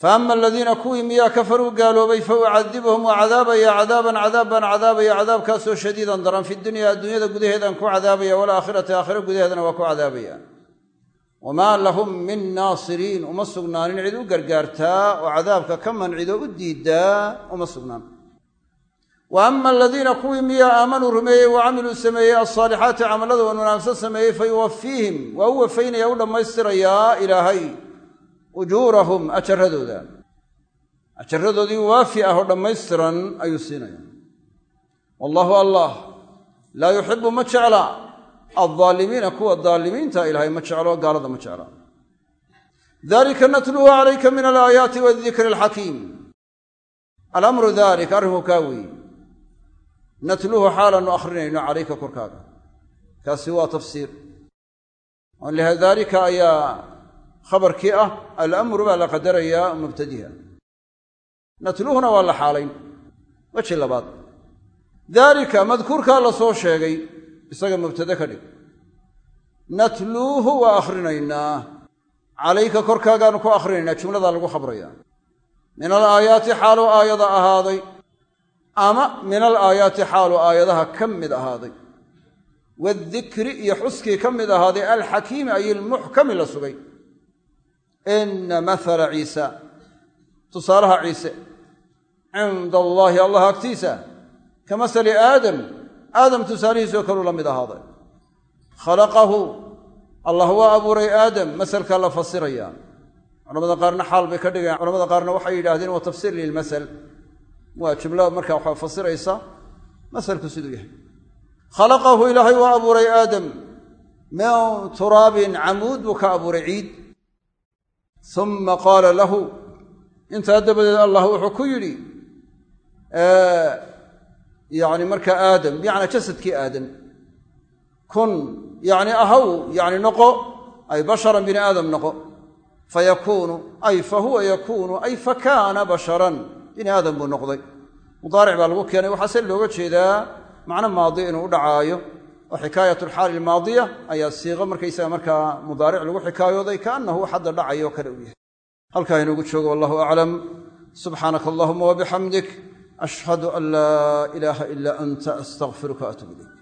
[SPEAKER 1] walaakhira faama aladiina kuwii miyaa kafaruu gaaloobay fa ucadibhum waa cadaabaya cadaaban cadaab baan cadaabaya cadaabkaasoo shadiidan daran fi dunya adduunyada gudaheedaan ku cadaabaya walaakhirati aakhira gudaheedana waa ku cadaabaya wamaa lahum min naasiriin uma sugnaanin cid u gargaartaa oo cadaabka ka mancido u diiddaa uma sugnaan wa ama aladiina kuwii miyaa aamanuu rumeeyey wa camiluu sameeyey alsaalixaati camalada wan wanaagsan sameeyey fa yuwafiihim waa u wafaynaya u dhammaystirayaa ilaahay ujuurahum ajaradooda ajaradoodii waafi ah oo dhammaystiran ayuu siinaya wallaahu allah laa yuxibu ma jecla aldaalimiina kuwa daalimiinta ilaahay ma jeclo gaalada ma jecla dalika natluhu calayka min alaayaati wadikri alxakiim alamru dalik arrinku kaa weeye natluhu xaalaanu akhrinayno calayka korkaaga. Kaasi waa tafsiir. Daalika ayaa khabarkii ah alamru baa la qadarayaa mubtadiha. Natluuhuna waa la xaalayn. Weji labaad. Daalika madkuurkaa la soo sheegay isaga mubtade ka dhig. Natluuhu waa akhrinaynaa calayka korkaagaanu ku akhrinaynaa jumladaa lagu khabrayaa min alaayaati xaaluu aayada ahaaday ama min alaayaati xaaluu aayadaha ka mid ahaaday. Waadikri iyo xuskii ka mid ahaaday alxakiimi ay ilmuxkami la sugay ina mathala ciisa tusaalaha ciise cinda allaahi allah agtiisa ka masali aadam aadam tusaalihiisoo kaluu la mid ahaaday khalaqahu allah waa abuuray aadam masalkaa la fasirayaa culamada qaarna xaal bay ka dhigayaan culamada qaarna waxay yidhahdeen waa tafsiir lilmasal waa jumla markaa waxaa fasiraysa masalku siduu yahay khalaqahu ilaahay waa abuuray aadam min turaabin camuud buu ka abuuray ciid uma qaala lahu intaa dabadeed allah wuxuu ku yidhi yani marka aadam bimacnaa jasadkii aadam kun yani ahaw yani noqo ay basharan bini aadam noqo fayakuunu ay fa huwa yakuunu ay fa kaana basharan bini aadam buu noqday. Mudaaric baa lagu keenay. Waxaa se looga jeedaa macno maadi inuu u dhacaayo oo xikaayat alxaali ayaa siiqo markaysaga markaa mudaaric lagu xikaayooday kaannahu xadda dhacayo kale uu yahay. Halkaa inoogu joogo wallahu aclam subxaanaka allahuma wabixamdik ashhadu an laa ilaaha ilaa anta astaqfiruka atuub ilayk